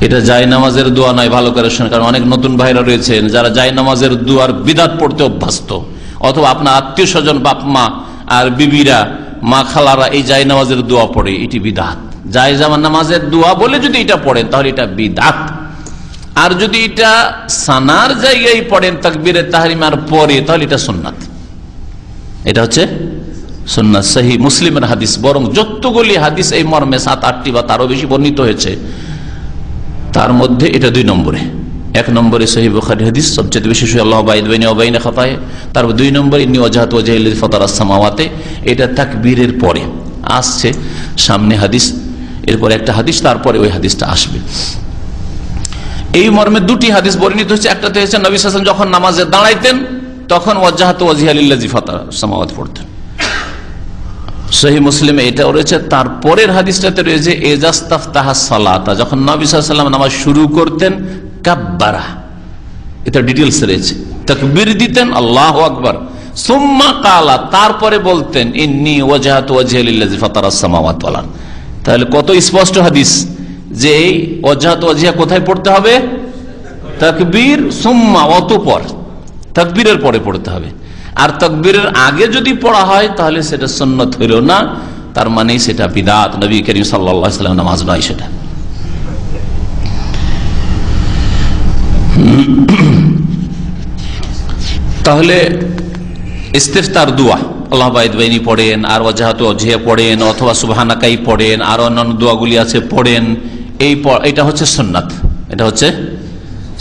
এটা জায় নামাজের দোয়া নয়, ভালো করে কারণ অনেক নতুন ভাইরা রয়েছেন যারা জায় নামাজের দোয়ার বিদাত পড়তে অভ্যস্ত। অথবা আপনার আত্মীয় স্বজন বাপ মা আর বিবিরা, মা খালারা এই জায় নামাজের দোয়া পড়ে, এটি বিদাত। জায় নামাজের দোয়া বলে যদি এটা পড়েন, তাহলে এটা বিদাত। আর যদি এটা সানার জায়গায় পড়েন তাকবিরে তাহারিমার পরে, তাহলে এটা সোননাথ এটা হচ্ছে সোননাথ সাহি মুসলিমের হাদিস। বরং যতগুলি হাদিস এই মর্মে সাত, আটটি বা তারও বেশি বর্ণিত হয়েছে, তার মধ্যে এটা দুই নম্বরে। এক নম্বরে সহি বুখারি হাদিস, সবচেয়ে বেশি সহি আল্লাহ খাতায়। তারপর দুই নম্বর, ইন্নি ওজাহাত ওজাহিল ফতার আসামাওয়াতে এটা তাকবীরের পরে। আসছে সামনে হাদিস, এরপরে একটা হাদিস, তারপরে ওই হাদিসটা আসবে। এই মর্মে দুটি হাদিস বর্ণিত হচ্ছে একটাতে হচ্ছে নবী হাসান যখন নামাজে দাঁড়াইতেন, তখন ওয়াজাহাত ওয়াজিহালিল্লাজি ফাতার সামাওয়াত পড়তেন। সহি মুসলিমে এটাও রয়েছে। তারপরের হাদিসটাতে রয়েছে এজাস্তাফ তাহা সালাতা। যখন নবী সাল্লাম নামাজ শুরু করতেন, কাব্বারা। এটা ডিটেলস রয়েছে। তকবির দিতেন, আল্লাহ আকবর। সুম্মা কালা, তারপরে বলতেন, ইন্নি ওয়াজাহাত ওয়াজিহালিল্লাজি ফাতার সামাওয়াত তাহলে কত স্পষ্ট হাদিস? যে এই অজাহাত অজিহা কোথায় পড়তে হবে? তকবীর, সুম্মা, অতপর। তকবীরের পরে পড়তে হবে। আর তকবীরের আগে যদি পড়া হয়, তাহলে সেটা সন্ন্যত হইল না। তার মানে সেটা বিদাত। নবী করিম সাল্লাম নামাজ নয় সেটা। তাহলে ইস্তেফতার দোয়া। আল্লাহ বাইদবাইনি পড়েন, আর ওজাহাত অজিয়া পড়েন, অথবা সুবাহানাকাই পড়েন, আর অন্যান্য দোয়াগুলি আছে পড়েন। এই এটা হচ্ছে সন্ন্যাত এটা হচ্ছে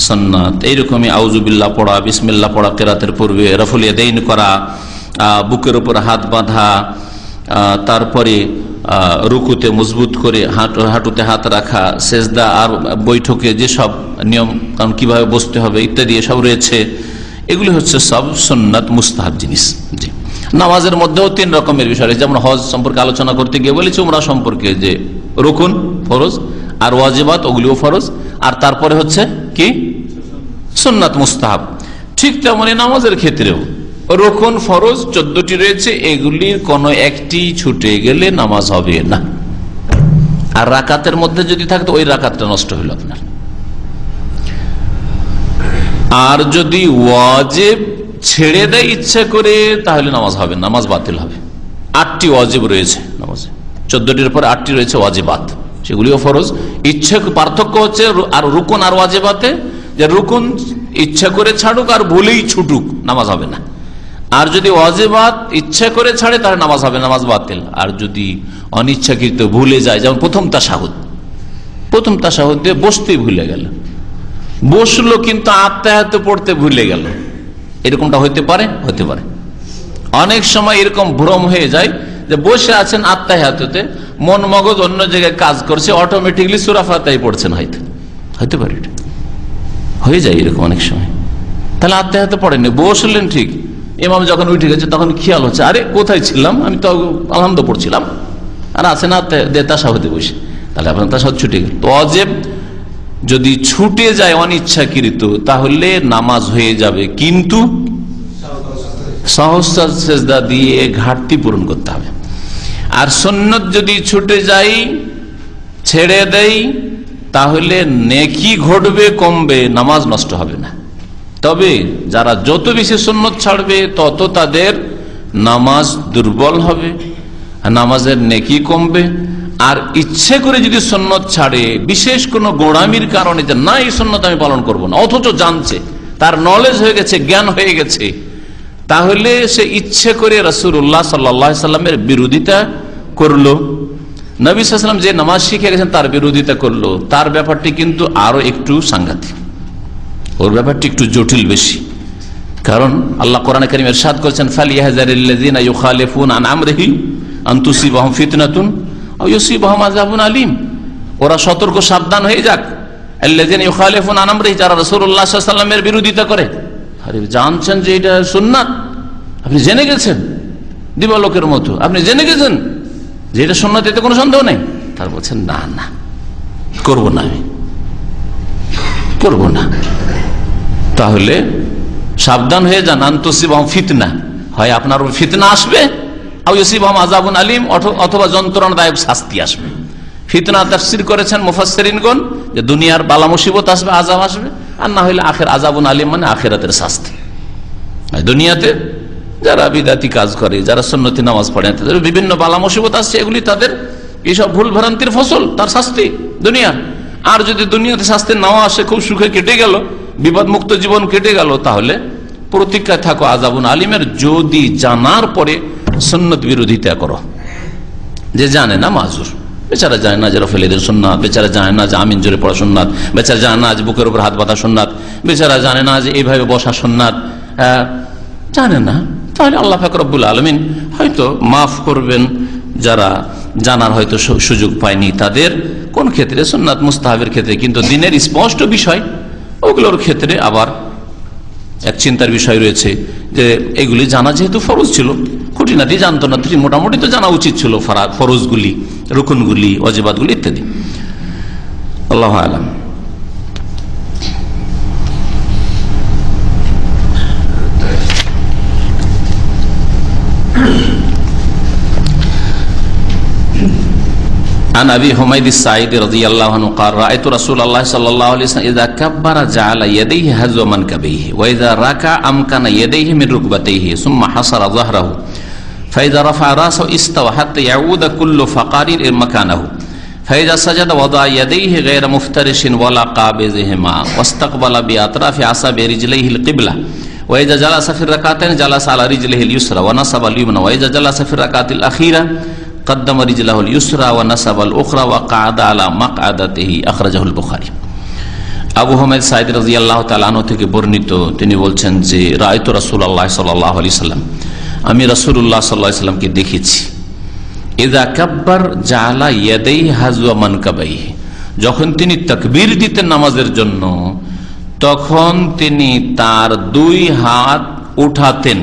সন্ন্যাত এইরকমই আউজুবিল্লা পড়া বিসমিল্লা পড়া, কেরাতের পূর্বে রফুলিয়া দেইন করা বুকের উপর হাত বাঁধা তারপরে রুকুতে মজবুত করে হাঁটু, হাঁটুতে হাত রাখা, সেজদা আর বৈঠকে যেসব নিয়ম কারণ কীভাবে বসতে হবে ইত্যাদি এসব রয়েছে। এগুলি হচ্ছে সব সন্ন্যাত মুস্তাহাব জিনিস। জি। নামাজের মধ্যেও তিন রকমের বিষয় যেমন হজ সম্পর্কে আলোচনা করতে গিয়ে বলেছি, উমরা সম্পর্কে যে রুকুন, ফরজ আর ওয়াজিবাত ওগুলিও ফরজ। আর তারপরে হচ্ছে কি? সন্ন্যাত মুস্তাহাব। ঠিক তেমনই নামাজের ক্ষেত্রেও রোকন ফরজ চোদ্দটি রয়েছে, এগুলির কোন একটি ছুটে গেলে নামাজ হবে না। আর রাকাতের মধ্যে যদি থাকতো, ওই রাকাতটা নষ্ট হইল আপনার। আর যদি ওয়াজেব ছেড়ে দেয় ইচ্ছা করে, তাহলে নামাজ হবে নামাজ বাতিল হবে। আটটি ওয়াজেব রয়েছে নামাজে। চোদ্দটির পর আটটি রয়েছে ওয়াজেবাত। সেগুলিও ফরজ। ইচ্ছে পার্থক্য হচ্ছে আর রুকন আর ওয়াজেবাতে, যে রুকন ইচ্ছা করে ছাড়ুক আর ভুলেই ছুটুক, নামাজ হবে না। আর যদি ওয়াজেবাত ইচ্ছা করে ছাড়ে, তাহলে নামাজ হবে, নামাজ বাতিল। আর যদি অনিচ্ছাকৃত ভুলে যায়, যেমন প্রথম তাসাহুদ। প্রথম তাসাহুদ দিয়ে বসতেই ভুলে গেল। বসল কিন্তু আত্মাহাতে পড়তে ভুলে গেল। এরকমটা হইতে পারে? হতে পারে। অনেক সময় এরকম ভ্রম হয়ে যায় যে বসে আছেন আত্মাহাতে মন মগজ অন্য জায়গায় কাজ করছে অটোমেটিকলি সুরাফাতাই পড়ছেন হয়তো। হইতে পারে হয়ে যায় এরকম অনেক সময়। তাহলে আত্মাহাতে পড়েনি বসলেন ঠিক। এমাম যখন উঠে গেছে, তখন খেয়াল হচ্ছে, আরে কোথায় ছিলাম? আমি তো আনন্দ পড়ছিলাম। আর আছে না তাসা হতে বসে। তাহলে আপনার তাসা ছুটে গেল। তো অজেব, যদি ছুটে যায় অনিচ্ছাকৃত, তাহলে নামাজ হয়ে যাবে। কিন্তু সেজদা দিয়ে ঘাটতি পূরণ করতে হবে। আর সন্ন্যত যদি ছুটে যাই, ছেড়ে দেই, তাহলে নেকি ঘটবে, কমবে, নামাজ নষ্ট হবে না। তবে যারা যত বেশি সন্ন্যত ছাড়বে, তত তাদের নামাজ দুর্বল হবে, নামাজের নেকি কমবে। আর ইচ্ছে করে যদি সন্ন্যত ছাড়ে, বিশেষ কোনো গোড়ামির কারণে যে, না, এই সন্ন্যত আমি পালন করব না। অথচ জানছে, তার নলেজ হয়ে গেছে, জ্ঞান হয়ে গেছে। তাহলে সে ইচ্ছে করে রসুল্লাহ সাল্লা সাল্লামের বিরোধিতা করল। নবী সাল্লাম যে নামাজ শিখে গেছেন, তার বিরোধিতা করল। তার ব্যাপারটি কিন্তু আরও একটু সাংঘাতিক। ওর ব্যাপারটি একটু জটিল বেশি। কারণ আল্লাহ কোরআন করিম করেছেন আন্তুসিবাহম ফিতনাতুন আজাবুন আলিম। ওরা সতর্ক সাবধান হয়ে যাক। যারা রসুল্লাহামের বিরোধিতা করে। আরে জানছেন যে এটা সুন্নাত? আপনি জেনে গেছেন? দিবালোকের মতো। আপনি জেনে গেছেন? যে এটা সুন্নাত, এতে কোনো সন্দেহ নেই? তার বলছেন, না না, করব না আমি। করব না। তাহলে সাবধান হয়ে যান। আন্তসিবাহম ফিতনা। হয় আপনার ফিতনা আসবে আজাবুন আলিম অথবা যন্ত্রণাদায়ক শাস্তি আসবে। ফিতনা তাফসির করেছেন মুফাসরিনগণ যে দুনিয়ার বালা মুসিবত আসবে আজাব আসবে। আর না হইলে আখের আজাবুন আলিম মানে আখেরাতের শাস্তি। দুনিয়াতে যারা বিদাতি কাজ করে, যারা সন্ন্যতি নামাজ পড়ে, তাদের বিভিন্ন বালা মুসিবত আসছে, এগুলি তাদের এইসব ভুল ভ্রান্তির ফসল, তার শাস্তি দুনিয়া। আর যদি দুনিয়াতে শাস্তি নাও আসে, খুব সুখে কেটে গেল বিপদ মুক্ত জীবন কেটে গেল, তাহলে প্রতীক্ষায় থাকো আজাবুন আলিমের, যদি জানার পরে সন্ন্যত বিরোধিতা করো। যে জানে না মাজুর। বেচারা জানে না যে রফেলেদের সোননাথ বেচারা জানে না যে আমিন জোরে পড়া সোননাথ বেচারা জানে না যে বুকের উপর হাত বাঁধা সোননাথ বেচারা জানে না যে এইভাবে বসা সোননাথ জানে না। তাহলে আল্লাহ ফাকরবুল আলমিন হয়তো মাফ করবেন যারা জানার হয়তো সুযোগ পায়নি তাদের। কোন ক্ষেত্রে? সোননাথ মুস্তাহাবের ক্ষেত্রে। কিন্তু দিনের স্পষ্ট বিষয়, ওগুলোর ক্ষেত্রে আবার এক চিন্তার বিষয় রয়েছে যে এগুলি জানা যেহেতু ফরজ ছিল। খুঁটিনাটি জানতো না মোটামুটি তো জানা উচিত ছিল ফরজগুলি রুকুনগুলি অজেবাদগুলি ইত্যাদি আল্লাহ আলম عن ابي حميد السعيد رضي الله عنه قال رايت رسول الله صلى الله عليه وسلم اذا كبر جعل يديه هزو منكبيه واذا ركع امكن يديه من ركبتيه ثم حصر ظهره ফাইজা রফা রাস ইস্তাওয়া হাত্তা ইয়াউদা কুল্লু ফাকারির মাকানাহু ফাইজা সাজাদা ওয়াদা ইয়াদাইহি গায়রা মুফতারিশিন ওয়ালা কাবিযহিমা ওয়াস্তাকবালা বিআতরাফি আসাবি রিজলাইহিল কিবলা ওয়াইজা জালাসা ফির রাকাতাইন জালাসা আলা রিজলিহিল ইউসরা ওয়া নাসাবা আল ইউমনা ওয়াইজা জালাসা ফির রাকাতিল আখিরা قدم رجله اليسرى ونصب الاخرى وقعد على مقعدته اخرجه البخاري আবু হামেদ সাইদ রাজি আল্লাহ তালানো থেকে বর্ণিত তিনি বলছেন যে রায়ত রাসুল আল্লাহ সাল্লাহ আলি সাল্লাম আমি রাসুল্লাহ সাল্লাহ সাল্লামকে দেখেছি। এদা কাব্বার জালা ইয়াদেই হাজুয়া মানকাবাই যখন তিনি তকবির দিতেন নামাজের জন্য, তখন তিনি তার দুই হাত উঠাতেন।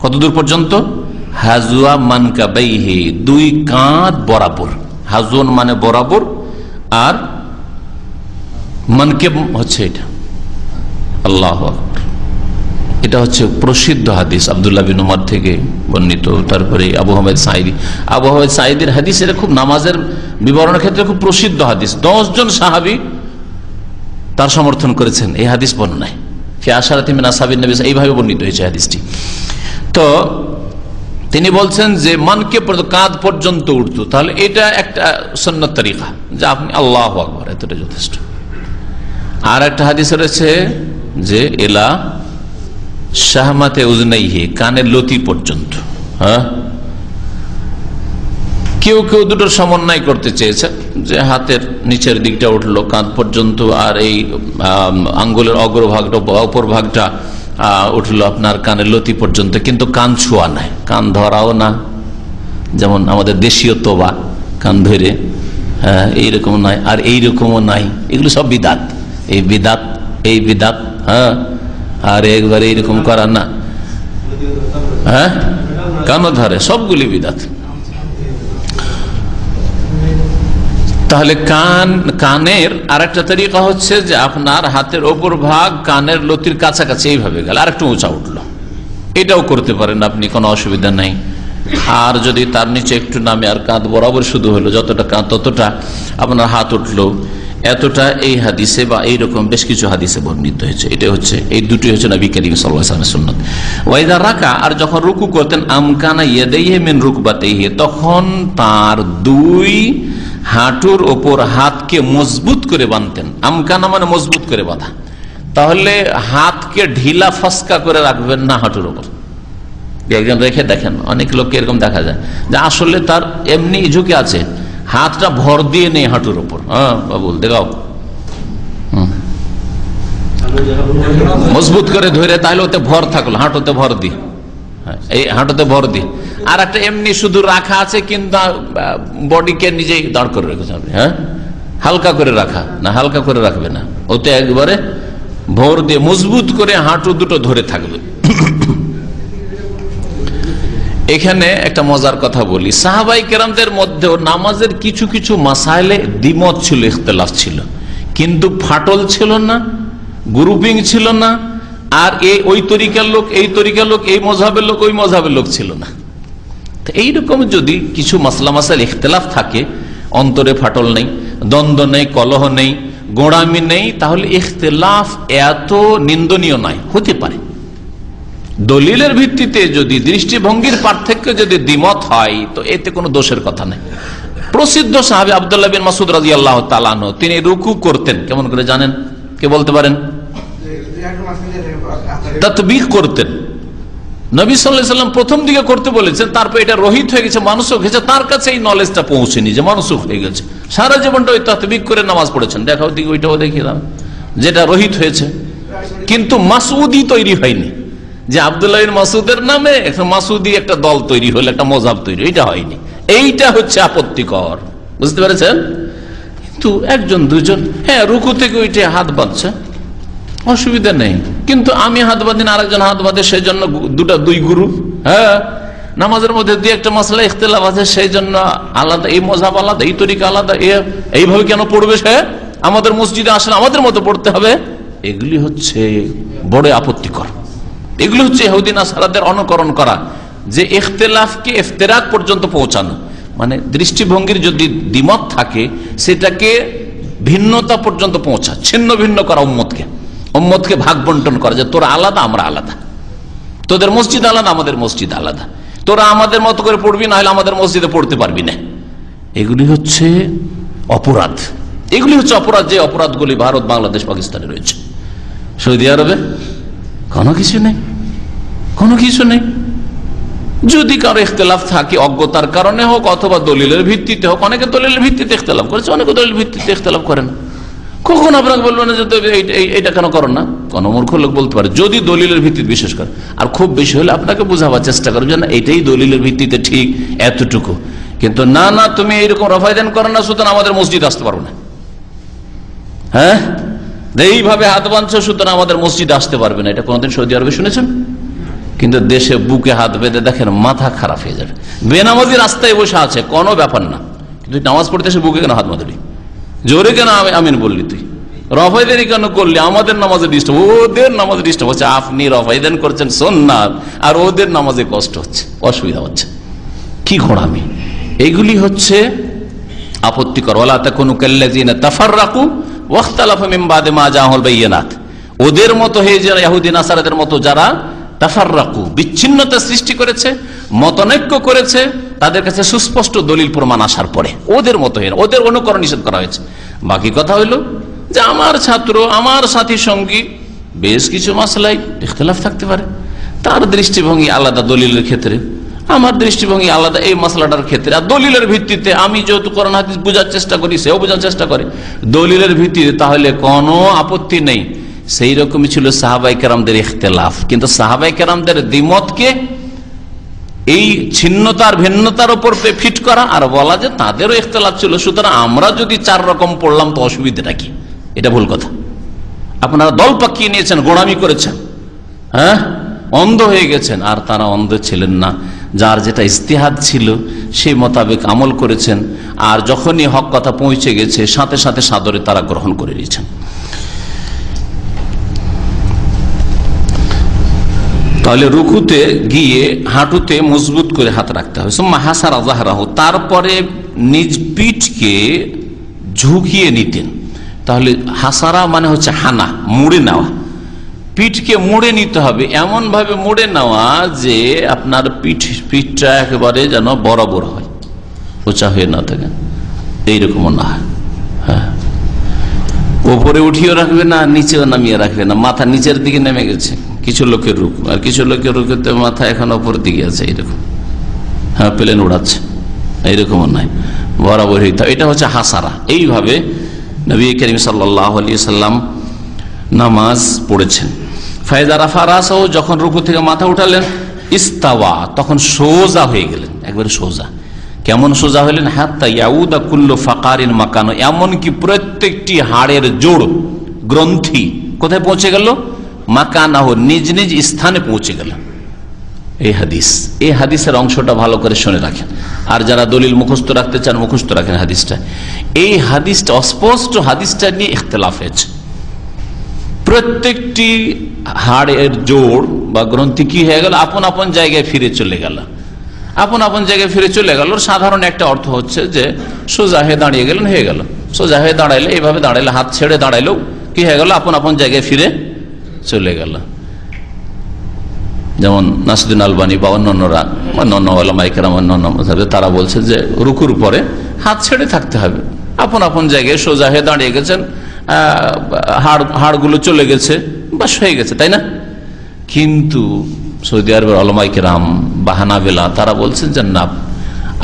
কতদূর পর্যন্ত? হাজুয়া মানকাবাইহে, দুই কাঁধ বরাবর। হাজুন মানে বরাবর, আর মানকে হচ্ছে এটা। আল্লাহ। এটা হচ্ছে প্রসিদ্ধ হাদিস, আবদুল্লাহ বিন উমার থেকে বর্ণিত। তারপরে আবু আহমেদ সাইদি আবু আহমেদ সাইদের হাদিস এটা খুব নামাজের বিবরণের ক্ষেত্রে খুব প্রসিদ্ধ হাদিস। দশ জন সাহাবি তার সমর্থন করেছেন এই হাদিস বর্ণনায়। মিনা নবী বর্ণিত হয়েছে হাদিসটি। তো তিনি বলছেন যে মানকে কাঁধ পর্যন্ত উঠতো, তাহলে এটা একটা সন্ন্যত তরিকা যে আপনি আল্লাহ আকবর, এতটা যথেষ্ট। আর একটা হাদিস রয়েছে যে, এলা শাহমাতে উজনাইহে, কানের লতি পর্যন্ত হ্যাঁ? কেউ কেউ দুটোর সমন্বয় করতে চেয়েছে, যে হাতের নিচের দিকটা উঠল, কাঁধ পর্যন্ত, আর এই আঙ্গুলের অগ্রভাগটা অপর ভাগটা উঠল আপনার কানের লতি পর্যন্ত, কিন্তু কান ছোঁয়া নাই, কান ধরাও না। যেমন আমাদের দেশীয় তোবা, কান ধরে হ্যাঁ এইরকম নয় আর এইরকমও নাই, এগুলো সব বিদাত, এই বিদাত এই বিদাত হ্যাঁ? আর একবার এইরকম করা না। হ্যাঁ? কানও ধরে, সবগুলি বিদাত। তাহলে কান, কানের আরেকটা তরিকা হচ্ছে যে আপনার হাতের ওপর ভাগ কানের লতির কাছাকাছি এইভাবে গেল। আরেকটু উঁচা উঠল। এটাও করতে পারেন আপনি, কোনো অসুবিধা নাই। আর যদি তার নিচে একটু নামে আর কাঁধ বরাবর শুধু হলো, যতটা কাঁধ ততটা আপনার হাত উঠল। এতটা এই হাদিসে বা এইরকম বেশ কিছু হাদিসে বর্ণিত হয়েছে। এটা হচ্ছে, এই দুটি হচ্ছে নবী করিম সাল্লামের সুন্নত। ওয়াইদা রাখা আর যখন রুকু করতেন আমকানা ইয়েদাইহে মিন রুকবাতেহে, তখন তার দুই হাঁটুর ওপর হাতকে মজবুত করে বাঁধতেন। আমকানা মানে মজবুত করে বাঁধা। তাহলে হাতকে ঢিলা ফসকা করে রাখবেন না হাঁটুর ওপর। একজন রেখে দেখেন, অনেক লোককে এরকম দেখা যায় যে আসলে তার এমনি ঝুঁকে আছে। হাতটা ভর দিয়ে নেই হাঁটুর ওপর। হ্যাঁ বাবুল দেখাও। মজবুত করে ধরে তাহলে ওতে ভর থাকল হাঁটুতে ভর দি। হ্যাঁ, এই হাঁটুতে ভর দি। আর একটা এমনি শুধু রাখা আছে কিন্তু বডিকে নিজেই দাঁড় করে রেখেছে আপনি হ্যাঁ? হালকা করে রাখা না হালকা করে রাখবে না। ওতে একবারে ভর দিয়ে মজবুত করে হাঁটু দুটো ধরে থাকবে। এখানে একটা মজার কথা বলি। সাহাবাই কেরামদের মধ্যেও নামাজের কিছু কিছু মাসাইলে দ্বিমত ছিল, ইখতলাফ ছিল। কিন্তু ফাটল ছিল না গ্রুপিং ছিল না, আর এই ওই তরিকার লোক, এই তরিকার লোক, এই মজাবের লোক, ওই মজাবের লোক ছিল না। এইরকম যদি কিছু মাসলা মাসাইল ইখতলাফ থাকে, অন্তরে ফাটল নেই, দ্বন্দ্ব নেই, কলহ নেই, গোড়ামি নেই, তাহলে ইখতলাফ এত নিন্দনীয় নয়, হতে পারে। দলিলের ভিত্তিতে যদি দৃষ্টিভঙ্গির পার্থক্য যদি দ্বিমত হয়, তো এতে কোনো দোষের কথা নেই। প্রসিদ্ধ সাহাবি আবদুল্লাহ বিন মাসুদ রাজি আল্লাহ তালানো তিনি রুকু করতেন। কেমন করে জানেন? কে বলতে পারেন? তৎবিক করতেন। নবী সাল্লাম প্রথম দিকে করতে বলেছেন, তারপর এটা রোহিত হয়ে গেছে মানুষক হয়েছে তার কাছে এই নলেজটা পৌঁছেনি যে মানুষক হয়ে গেছে। সারা জীবনটা ওই তৎবিক করে নামাজ পড়েছেন। দেখাও দিকে ওইটাও দেখিয়ে দাও। যেটা রোহিত হয়েছে। কিন্তু মাসুদি তৈরি হয়নি। যে আবদুল্লাহ মাসুদের নামে মাসুদি একটা দল তৈরি হলো, একটা মজাব তৈরি এটা হয়নি। এইটা হচ্ছে আপত্তিকর। বুঝতে পেরেছেন? কিন্তু একজন, দুজন হ্যাঁ রুকু থেকে ওইটা হাত বাঁধছে। অসুবিধা নেই। কিন্তু আমি হাত বাঁধি না, আরেকজন হাত বাঁধে সেই জন্য দুটা দুই গুরু হ্যাঁ? নামাজের মধ্যে দুই একটা মশলা ইখতলাফ আছে সেই জন্য আলাদা, এই মজাব আলাদা, এই তরিকা আলাদা এইভাবে কেন পড়বে সে? আমাদের মসজিদে আসলে আমাদের মতো পড়তে হবে? এগুলি হচ্ছে বড় আপত্তিকর। এগুলো হচ্ছে ইহুদিন আসারাদের অনুকরণ করা, যে ইখতলাফকে ইফতেরাক পর্যন্ত পৌঁছানো। মানে দৃষ্টিভঙ্গির যদি দ্বিমত থাকে, সেটাকে ভিন্নতা পর্যন্ত পৌঁছা, ছিন্ন ভিন্ন করা উম্মতকে। উম্মতকে ভাগ বন্টন করা, যে তোরা আলাদা, আমরা আলাদা। তোদের মসজিদ আলাদা, আমাদের মসজিদ আলাদা। তোরা আমাদের মতো করে পড়বি না হলে আমাদের মসজিদে পড়তে পারবি না। এগুলি হচ্ছে অপরাধ। এগুলি হচ্ছে অপরাধ, যে অপরাধগুলি ভারত, বাংলাদেশ, পাকিস্তানে রয়েছে। সৌদি আরবে কোনো কিছু নেই। কোনো কিছু নেই। যদি কারও ইখতলাফ থাকে, অজ্ঞতার কারণে হোক অথবা দলিলের ভিত্তিতে হোক, অনেকে দলিলের ভিত্তিতে ইখতলাফ করেছে, অনেকে দলিল ভিত্তিতে ইখতলাফ করে না। কখন আপনাকে বলব না যে এটা কেন করো না? কোন মূর্খ লোক বলতে পারে, যদি দলিলের ভিত্তিতে বিশেষ করে। আর খুব বেশি হলে আপনাকে বোঝাবার চেষ্টা করবে না, এটাই দলিলের ভিত্তিতে ঠিক এতটুকু। কিন্তু না না, তুমি এইরকম রফায়দান করো না, সুতরাং আমাদের মসজিদ আসতে পারো না। হ্যাঁ? এইভাবে হাত বাঁধছ, সুতরাং আমাদের মসজিদ আসতে পারবে না। এটা কোনোদিন সৌদি আরবে শুনেছেন? কিন্তু দেশে বুকে হাত বেঁধে দেখেন মাথা খারাপ হয়ে যাবে। বেনামাজি রাস্তায় বসে আছে, কোনো ব্যাপার না। কিন্তু নামাজ পড়তে এসে বুকে কেন হাত মাদুরি জোরে কেন আমিন বললি তুই? রফাইদেরই কেন করলি? আমাদের নামাজে ডিস্টার্ব ওদের নামাজে ডিস্টার্ব হচ্ছে। আপনি রফাইদেন করছেন সোননাথ, আর ওদের নামাজে কষ্ট হচ্ছে, অসুবিধা হচ্ছে। কি ঘোড়ামি এইগুলি হচ্ছে আপত্তিকর। ওলা তাকুনু কাল্লাযিনা তাফাররাকু ওয়াখতালাফু মিন বাদে মা জাআহুল বাইয়িনাত ওদের মতো হয়ে যারা ইহুদি নাসারাদের মতো যারা তাফাররাকু, বিচ্ছিন্নতা সৃষ্টি করেছে, মতনৈক্য করেছে, তাদের কাছে সুস্পষ্ট দলিল প্রমাণ আসার পরে। ওদের মতো হয়ে ওদের অনুকরণ নিষেধ করা হয়েছে। বাকি কথা হইল যে আমার ছাত্র, আমার সাথী সঙ্গী, বেশ কিছু মাসলাই, ইখতলাফ থাকতে পারে। তার দৃষ্টিভঙ্গি আলাদা দলিলের ক্ষেত্রে, আমার দৃষ্টিভঙ্গি আলাদা এই মশলাটার ক্ষেত্রে। আর দলিলের ভিত্তিতে আমি যেহেতু করোনা হাদিস বোঝার চেষ্টা করি, সেও বোঝার চেষ্টা করে। দলিলের ভিত্তিতে তাহলে কোনো আপত্তি নেই। সেই রকমই ছিল সাহাবাই কেরামদের ইখতলাফ। কিন্তু সাহাবাই কেরামদের দ্বিমতকে এই ছিন্নতার, ভিন্নতার উপর ফিট করা আর বলা যে তাদেরও ইখতলাফ ছিল। সুতরাং আমরা যদি চার রকম পড়লাম তো অসুবিধাটা কি? এটা ভুল কথা। আপনারা দল পাকিয়ে নিয়েছেন, গোড়ামি করেছেন। হ্যাঁ? অন্ধ হয়ে গেছেন। আর তারা অন্ধ ছিলেন না। যার যেটা ইস্তেহাদ ছিল, সেই মোতাবেক আমল করেছেন। আর যখনই হক কথা পৌঁছে গেছে, সাথে সাথে সাদরে তারা গ্রহণ করে নিয়েছেন। তাহলে রুকুতে গিয়ে হাঁটুতে মজবুত করে হাত রাখতে হবে। সুম্মা হাসার আজাহারাহ তারপরে নিজ পিঠকে ঝুঁকিয়ে নিতেন। তাহলে হাসারা মানে হচ্ছে হানা, মুড়ে নেওয়া। পিঠকে মুড়ে নিতে হবে এমন ভাবে মুড়ে নেওয়া যে আপনার পিঠ, পিঠটা একেবারে যেন বরাবর হয়। উঁচা হয়ে না থাকে। এইরকমও না হয়। হ্যাঁ। ওপরে উঠিয়েও রাখবে না, নিচেও নামিয়ে রাখবে না। মাথা নিচের দিকে নেমে গেছে। কিছু লোকের রুখ আর কিছু লোকের রুখেতে মাথা এখন ওপরের দিকে আছে, এইরকম। হ্যাঁ প্লেন উড়াচ্ছে। এইরকমও নাই বরাবর এটা হচ্ছে হাসারা। এইভাবে নবী করিম সাল্লাম নামাজ পড়েছেন। ফায়দারা ফারাসাও যখন রুকু থেকে মাথা উঠালেন, ইস্তাওয়া, তখন সোজা হয়ে গেলেন। একবারে সোজা। কেমন সোজা হলেন? হাত্তা ইয়াউদা ফাকারিন মাকানো। এমনকি প্রত্যেকটি হাড়ের জোড়, গ্রন্থি কোথায় পৌঁছে গেল? মাকানাহ নিজ নিজ স্থানে পৌঁছে গেল। এই হাদিস, এই হাদিসের অংশটা ভালো করে শুনে রাখেন। আর যারা দলিল মুখস্থ রাখতে চান, মুখস্থ রাখেন হাদিসটা। এই হাদিসটা, অস্পষ্ট হাদিসটা নিয়ে ইখতলাফ হয়েছে। প্রত্যেকটি হাড়ের জোড় বা গ্রন্থি কি হয়ে গেল? আপন আপন জায়গায় ফিরে চলে গেল। আপন আপন জায়গায় ফিরে চলে গেল। সাধারণ একটা অর্থ হচ্ছে যে, সোজা হয়ে দাঁড়িয়ে গেলেন, হয়ে গেল। সোজা হয়ে দাঁড়াইলে, এইভাবে দাঁড়াইলে, হাত ছেড়ে দাঁড়াইলেও কি হয়ে গেল? আপন আপন জায়গায় ফিরে চলে গেল। যেমন নাসুদ্দিন আলবানী বা অন্যান্যরা, অন্যান্য আলামাইকেরাম অন্যান্য তারা বলছে যে রুকুর পরে হাত ছেড়ে থাকতে হবে। আপন আপন জায়গায় সোজা হয়ে দাঁড়িয়ে গেছেন হাড়, হাড়গুলো চলে গেছে, বাস হয়ে গেছে, তাই না? কিন্তু সৌদি আরবের আলমাইকেরাম বাহানা বেলা তারা বলছেন যে না,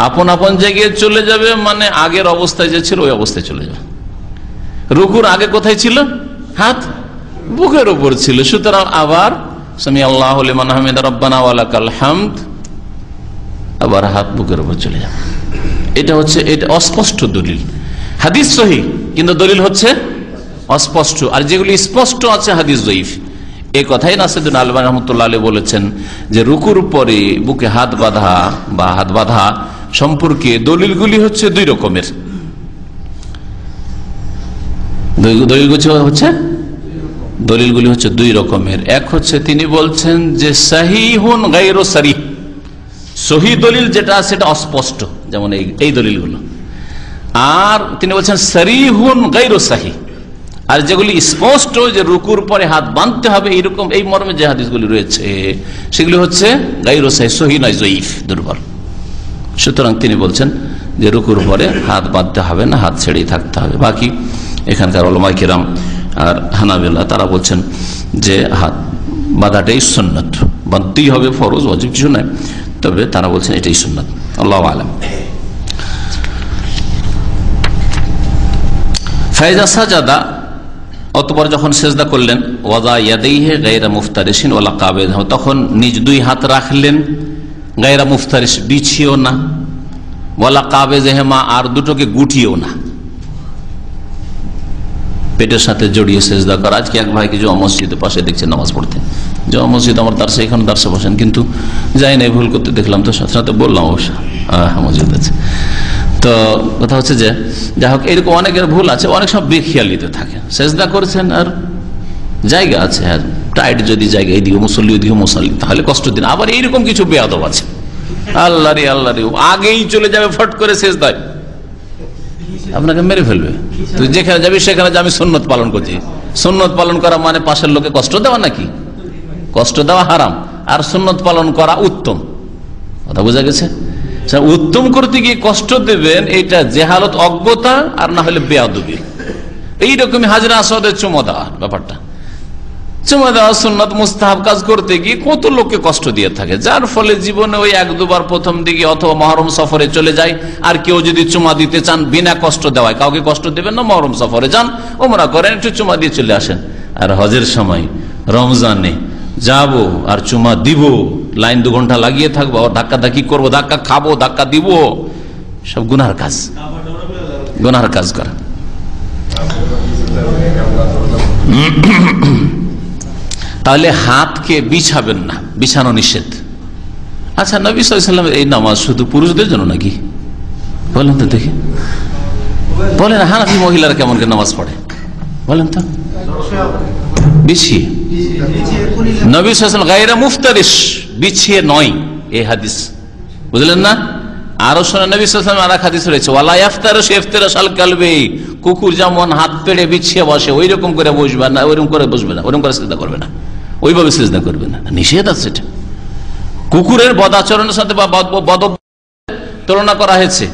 আপন আপন জায়গায় চলে যাবে মানে আগের অবস্থায় যে ছিল, ওই অবস্থায় চলে যাবে। রুকুর আগে কোথায় ছিল? হাত? বুকের উপর ছিল। সুতরাং আবার সামি আল্লাহ আহমেদ রব্বানা ওয়ালাকাল হামদ, আবার হাত বুকের উপর চলে যাবে। এটা হচ্ছে, এটা অস্পষ্ট দলিল। হাদিস সহি, কিন্তু দলিল হচ্ছে অস্পষ্ট। আর যেগুলি স্পষ্ট আছে, হাদিস জয়ীফ এই কথাই নাসিদুল আলমান রহমতুল্লাহ বলেছেন যে, রুকুর পরে বুকে হাত বাঁধা বা হাত বাঁধা সম্পর্কে দলিলগুলি হচ্ছে দুই রকমের। দলিল- দলিলগুলি হচ্ছে দলিলগুলি হচ্ছে দুই রকমের। এক হচ্ছে তিনি বলছেন যে সাহিহুন গাইরো সারিহ সহি দলিল যেটা, সেটা অস্পষ্ট, যেমন এই এই দলিলগুলো। আর তিনি বলছেন সারিহুন গাইরো সাহি। আর যেগুলি স্পষ্ট যে রুকুর পরে হাত বাঁধতে হবে, এইরকম এই মর্মে যে হাদিসগুলি রয়েছে, সেগুলি হচ্ছে গাইর সহি নয়, জয়ীফ, দুর্বল। সুতরাং তিনি বলছেন যে রুকুর পরে হাত বাঁধতে হবে না, হাত ছেড়েই থাকতে হবে। বাকি এখানকার অলমাই কিরাম আর হানাবিল্লা তারা বলছেন যে হাত বাঁধাটাই সুন্নত। বাঁধতেই হবে, ফরজ অজীব কিছু নয়, তবে তারা বলছেন এটাই সুন্নত। আল্লাহ আলম। ফায়জা সাজাদা, অতপর যখন সেজদা করলেন ওয়াদা ইয়াদেইহে গাইরা মুফতারিসিন ওলা কাবেদ, তখন নিজ দুই হাত রাখলেন গাইরা মুফতারিস বিছিয়েও না ওলা কাবে জেহেমা আর দুটোকে গুটিয়েও না। পেটের সাথে জড়িয়ে সেজদা করা। আজকে এক ভাইকে জমা মসজিদের পাশে দেখছে, নামাজ পড়তে। জমা মসজিদ আমার দার্সে, এখানে দার্সে বসেন। কিন্তু যাই নাই, ভুল করতে দেখলাম তো, সাথে সাথে বললাম অবশ্য হ্যাঁ মসজিদ আছে। তো কথা হচ্ছে যে, যাই হোক, এরকম অনেকের ভুল আছে, অনেক সব বেখিয়ালিতে থাকে। সেজদা করেছেন আর জায়গা আছে হ্যাঁ টাইট যদি জায়গা এইদিকে মুসল্লি ওইদিকে মুসল্লি, তাহলে কষ্ট দিন। আবার এইরকম কিছু বেয়াদব আছে। আল্লাহ রে আল্লাহ রে আগেই চলে যাবে, ফট করে শেষ দেয় আপনাকে মেরে ফেলবে। তুই যেখানে যাবি, সেখানে যে আমি সন্ন্যত পালন করছি। সন্ন্যত পালন করা মানে পাশের লোকে কষ্ট দেওয়া নাকি? কষ্ট দেওয়া হারাম। আর সন্ন্যত পালন করা উত্তম। কথা বোঝা গেছে? উত্তম করতে গিয়ে কষ্ট দেবেন এটা জেহালত অজ্ঞতা আর না হলে বেয়াদবি। এইরকমই হাজরা আসাদের চমদা ব্যাপারটা। চুমা দেওয়া সুন্নত মুস্তাহাব কাজ করতে গিয়ে কত লোককে কষ্ট দিয়ে থাকে। যার ফলে জীবনে ওই এক দুবার প্রথম দিকে অথবা মহরম সফরে চলে যায়। আর কেউ যদি চুমা দিতে চান বিনা কষ্ট দেওয়ায় কাউকে কষ্ট দেবেন না মহরম সফরে যান ওমরা করেন একটু চুমা দিয়ে চলে আসেন। আর হজের সময় রমজানে যাব আর চুমা দিব লাইন দু ঘণ্টা লাগিয়ে থাকব ধাক্কা ধাক্কি করব ধাক্কা খাব ধাক্কা দিব। সব গুনার কাজ। গুনার কাজ করা। তাহলে হাতকে বিছাবেন না, বিছানো নিষেধ। আচ্ছা নবী সাল্লাম এই নামাজ শুধু পুরুষদের জন্য নাকি? বলেন তো দেখি। বলেন, হানাফি মহিলারা কেমন করে নামাজ পড়ে? বলেন তো। বিছিয়ে। নবী সাল্লাম গাইরা মুফতারিস বিছিয়ে নয় এই হাদিস। বুঝলেন না? আরও শোনা নবী সাল্লাম আর এক হাদিস রয়েছে, ওয়ালা ইফতার ইফতার সাল কালবে কুকুর যেমন হাত পেড়ে বিছিয়ে বসে ওই রকম করে বসবে না, ওইরকম করে বসবে না, ওইরকম করে চিন্তা করবে না। ওইভাবে সেজদা করবে না। নিষেধ আছে এটা। কুকুরের বদাচরণের সাথে বা বদ তুলনা করা হয়েছে।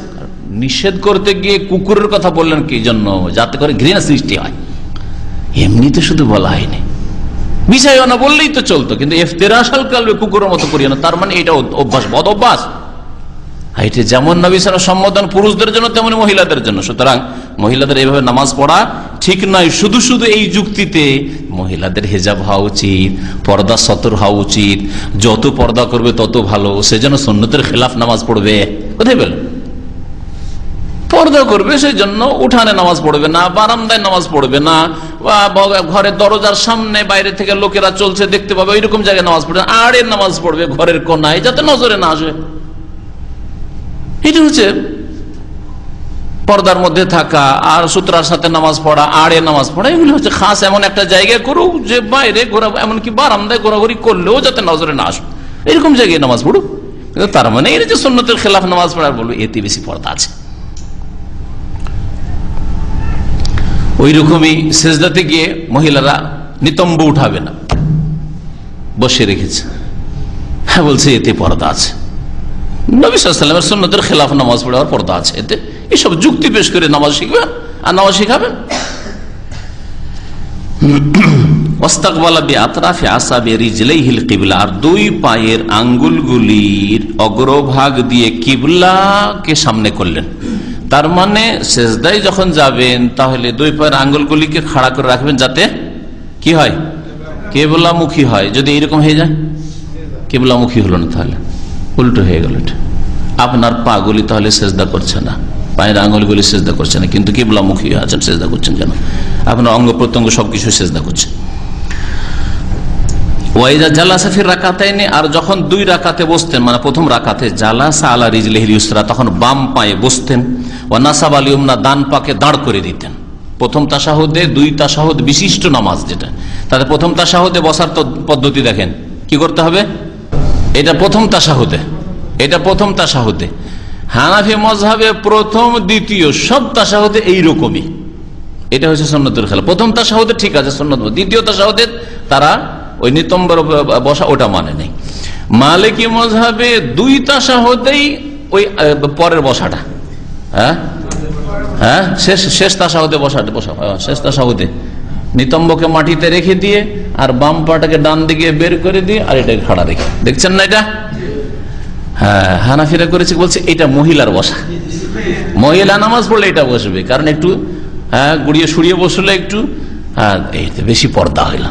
নিষেধ করতে গিয়ে কুকুরের কথা বললেন কি জন্য? যাতে করে ঘৃণা সৃষ্টি হয়। এমনিতে শুধু বলা হয়নি। বিষয় না বললেই তো চলতো, কিন্তু এফতেরা কালবে কুকুরের মতো করিও না। তার মানে এটা অভ্যাস, বদ অভ্যাস। এটা যেমন নবীসার সম্বোধন পুরুষদের জন্য, তেমন মহিলাদের জন্য। সুতরাং মহিলাদের এইভাবে নামাজ পড়া ঠিক নয়। শুধু শুধু এই যুক্তিতে মহিলাদের হেজাব হওয়া উচিত, পর্দা সতর হওয়া উচিত। যত পর্দা করবে তত ভালো। সে যেন সন্ন্যতের খেলাফ নামাজ পড়বে। কোথায় পেল? পর্দা করবে সেই জন্য উঠানে নামাজ পড়বে না, বারান্দায় নামাজ পড়বে না। বা ঘরের দরজার সামনে বাইরে থেকে লোকেরা চলছে দেখতে পাবে ওইরকম জায়গায় নামাজ পড়বে আড়ে নামাজ পড়বে ঘরের কোনায় যাতে নজরে না আসে। এটা হচ্ছে পর্দার মধ্যে থাকা আর সুতরার সাথে নামাজ পড়া, আড়ে নামাজ পড়া, এগুলো হচ্ছে খাস এমন একটা জায়গায় করুক যে বাইরে ঘোরা, এমনকি বারান্দায় ঘোরাঘুরি করলেও যাতে নজরে না আসুক এরকম জায়গায় নামাজ পড়ুক। কিন্তু তার মানে এর যে সন্ন্যতের খেলাফ নামাজ পড়ার বলব, এতে বেশি পর্দা আছে। ওই রকমই সেজদাতে গিয়ে মহিলারা নিতম্ব উঠাবে না। বসে রেখেছে। হ্যাঁ বলছে, এতে পর্দা আছে। নবীলামের সন্ন্যদের খেলাফ নামাজ পড়ার পর্দা আছে এতে। এসব যুক্তি পেশ করে নামাজ শিখবেন আর নামাজ শিখাবেন আর দুই পায়ের আঙ্গুলগুলির অগ্রভাগ দিয়ে সামনে করলেন। তার মানে যখন যাবেন, তাহলে দুই পায়ের আঙ্গুলগুলিকে খাড়া করে রাখবেন যাতে কি হয়? কেবলামুখী হয়। যদি এরকম হয়ে যায়, কেবলামুখী হলো না তাহলে। উল্টো হয়ে গেল আপনার পা গুলি তাহলে সেজদা করছে না। পায়ের আঙুলগুলি সেজদা করছে না। কিন্তু কিবলামুখী আছেন, সেজদা করছেন যেন আপনার অঙ্গ প্রত্যঙ্গ সবকিছু সেজদা করছে। ওয়াইদা জালাসা ফির আর যখন দুই রাকাতে বসতেন মানে প্রথম রাকাতে জালাসা আলা রিজলেহিল ইউসরা, তখন বাম পায়ে বসতেন ও নাসাব আলী উমনা দান পাকে দাঁড় করে দিতেন। প্রথম তাসাহুদে দুই তাসাহুদ বিশিষ্ট নামাজ যেটা। তাদের প্রথম তাসাহুদে বসার পদ্ধতি দেখেন। কি করতে হবে? এটা প্রথম তাসাহুদে। এটা প্রথম তাসাহুদে। হানাফি মজহাবে প্রথম, দ্বিতীয়, সব তাসাহুদে এইরকমই। এটা হচ্ছে সন্ন্যতের খেলা প্রথম তাসাহুদে ঠিক আছে সন্ন্যত দ্বিতীয় তাসাহুদে তারা ওই নিতম্বর বসা ওটা মানে নেই। মালিকি মজহাবে দুই তাসাহুদেই ওই পরের বসাটা। হ্যাঁ? হ্যাঁ? শেষ শেষ তাসাহুদে বসাটা বসা শেষ তাসাহুদে। নিতম্বকে মাটিতে রেখে দিয়ে আর বাম পাটাকে ডান দিকে বের করে দিয়ে আর এটাকে খাড়া রেখে। দেখছেন না এটা? হ্যাঁ হানাফিরা করেছে, বলছে এটা মহিলার বসা। মহিলা নামাজ পড়লে এটা বসবে, কারণ একটু হ্যাঁ গুড়িয়ে সুড়িয়ে বসলে একটু হ্যাঁ এই বেশি পর্দা হইল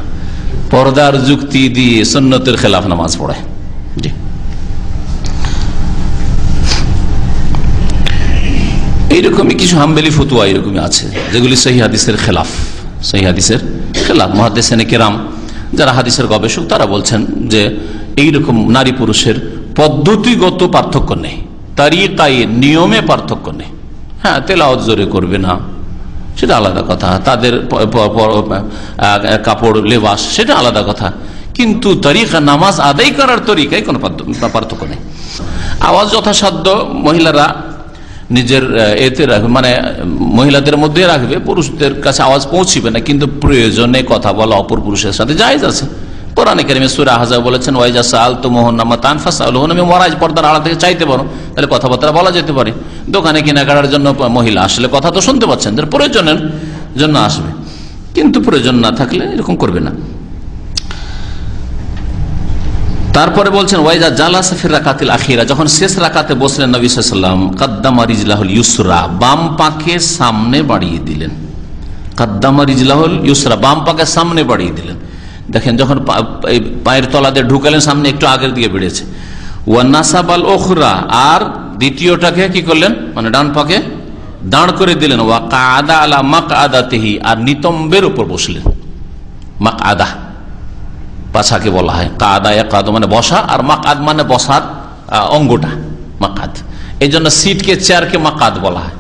পর্দার যুক্তি দিয়ে সন্ন্যতের খেলাফ নামাজ পড়ায় জি। এইরকমই কিছু হাম্বেলি ফতুয়া এরকমই আছে, যেগুলি সহি হাদিসের খেলাফ, সহি হাদিসের খেলাফ মহাদেসেনে কেরাম, যারা হাদিসের গবেষক, তারা বলছেন যে এইরকম নারী পুরুষের পদ্ধতিগত পার্থক্য নেই তারিকাই নিয়মে পার্থক্য নেই। হ্যাঁ তেলাওয়াত জোরে করবে না, সেটা আলাদা কথা। তাদের কাপড়, লেবাস, সেটা আলাদা কথা। কিন্তু তরিকা, নামাজ আদায় করার তরিকায় কোনো পার্থ- পার্থক্য নেই। আওয়াজ যথাসাধ্য, মহিলারা নিজের এতে রাখবে মানে মহিলাদের মধ্যে রাখবে, পুরুষদের কাছে আওয়াজ পৌঁছিবে না, কিন্তু প্রয়োজনে কথা বলা অপর পুরুষের সাথে জায়েজ আছে। বলেছেন, ওয়াইজা মহারাজ পর্দার আড়া থেকে চাইতে পারো, তাহলে কথাবার্তা বলা যেতে পারে। দোকানে কেনাকাটার জন্য মহিলা আসলে কথা তো শুনতে পাচ্ছেন প্রয়োজনের জন্য আসবে। কিন্তু প্রয়োজন না থাকলে এরকম করবে না। তারপরে বলছেন, ওয়াইজা জালা সাফির রাকাতিল আখিরা যখন শেষ রাকাতে বসলেন নবী সাল্লাম কাদ্দামা রিজলাহুল ইউসরা বাম পাকে সামনে বাড়িয়ে দিলেন। কাদ্দামা রিজলাহুল ইউসরা বাম পাকে সামনে বাড়িয়ে দিলেন। দেখেন, যখন পায়ের তলাতে ঢুকালেন, সামনে একটু আগের দিকে বেড়েছে। ওয়ান্নাসাবাল ওখরা আর দ্বিতীয়টাকে কি করলেন? মানে ডান পাকে দাঁড় করে দিলেন। ওয়া কাদা আলা মাক আদা তেহি আর নিতম্বের উপর বসলেন। মাক আদা পাছাকে বলা হয়। কাদা কাদ মানে বসা আর মাকাদ মানে বসার অঙ্গটা, মাকাদ। এই জন্য সিটকে চেয়ারকে মাকাদ বলা হয়।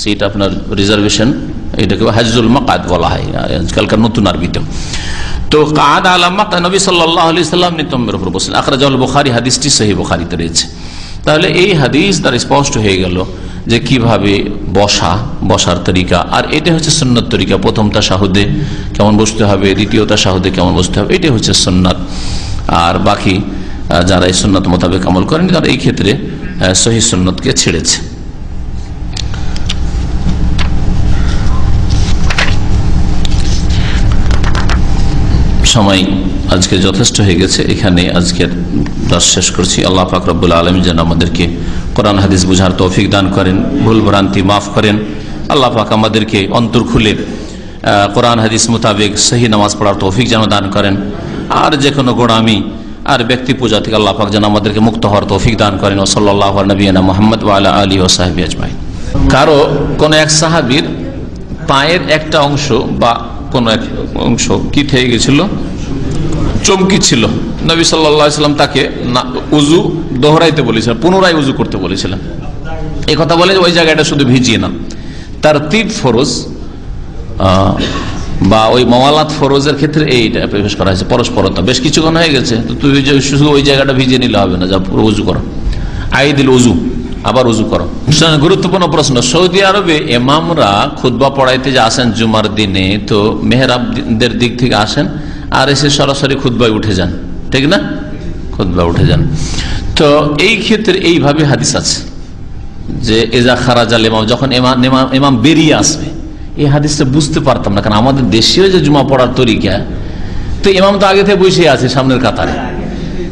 সিট আপনার রিজার্ভেশন, এটাকে হাজুল মাকাদ বলা হয় আজকালকার নতুন আরবিতে তো কাদ আলাম নবী সাল্লাহ সাল্লাম নিতম্বের উপর বসলেন। আখরাজাউল বুখারি হাদিসটি সহি বুখারিতে রয়েছে। তাহলে এই হাদিস তার স্পষ্ট হয়ে গেল যে কীভাবে বসা, বসার তরিকা। আর এটা হচ্ছে সন্ন্যত তরিকা প্রথমটা শাহুদে কেমন বসতে হবে দ্বিতীয়টা শাহুদে কেমন বসতে হবে এটা হচ্ছে সন্ন্যত আর বাকি যারা এই সন্ন্যত মোতাবেক আমল করেন তারা এই ক্ষেত্রে সহি সন্ন্যতকে ছেড়েছে। সময় আজকে যথেষ্ট হয়ে গেছে, এখানে আজকের দশ শেষ করছি। আল্লাহ ফাকরবুল আলম যেন আমাদেরকে কোরআন হাদিস বুঝার তৌফিক দান করেন, ভুল ভ্রান্তি মাফ করেন। আল্লাহ পাক আমাদেরকে অন্তর খুলে কোরআন হাদিস মোতাবেক সহি নামাজ পড়ার তৌফিক যেন দান করেন। আর যে কোনো গোড়ামি আর ব্যক্তি পূজা থেকে আল্লাহ পাক যেন আমাদেরকে মুক্ত হওয়ার তৌফিক দান করেন। ও সাল্লাহ নবীনা মোহাম্মদ ওয়ালা আলী ও সাহেবী আজমাই কারও কোনো এক সাহাবির পায়ের একটা অংশ বা কোন এক অংশ কি থেকে গেছিল? চমকি ছিল। নবী সাল্লাম তাকে উজু দোহরাইতে বলেছিলেন পুনরায় উজু করতে বলেছিলেন এই কথা বলে ওই জায়গাটা শুধু ভিজিয়ে না তার তিব ফরজ বা ওই মওয়ালাত ফরজের ক্ষেত্রে এইটা প্রবেশ করা হয়েছে, পরস্পরতা। বেশ কিছুক্ষণ হয়ে গেছে, তো তুই শুধু ওই জায়গাটা ভিজিয়ে নিলে হবে না, যা উজু করো। আই দিল উজু, আবার উজু করো। গুরুত্বপূর্ণ প্রশ্ন, সৌদি আরবে এমামরা খুদ্া পড়াইতে যে আসেন জুমার দিনে, তো মেহরাবদের দিক থেকে আসেন, আর এসে সরাসরি খুদ্ায় উঠে যান, ঠিক না? খুদ্া উঠে যান। তো এই ক্ষেত্রে এইভাবে হাদিস আছে যে, এজা খারাজাল এমাম যখন এমাম এমাম- এমাম বেরিয়ে আসবে, এই হাদিসটা বুঝতে পারতাম না, কারণ আমাদের দেশীয় যে জুমা পড়ার তরিকা, তো এমাম তো আগে থেকে বসে আছে সামনের কাতারে।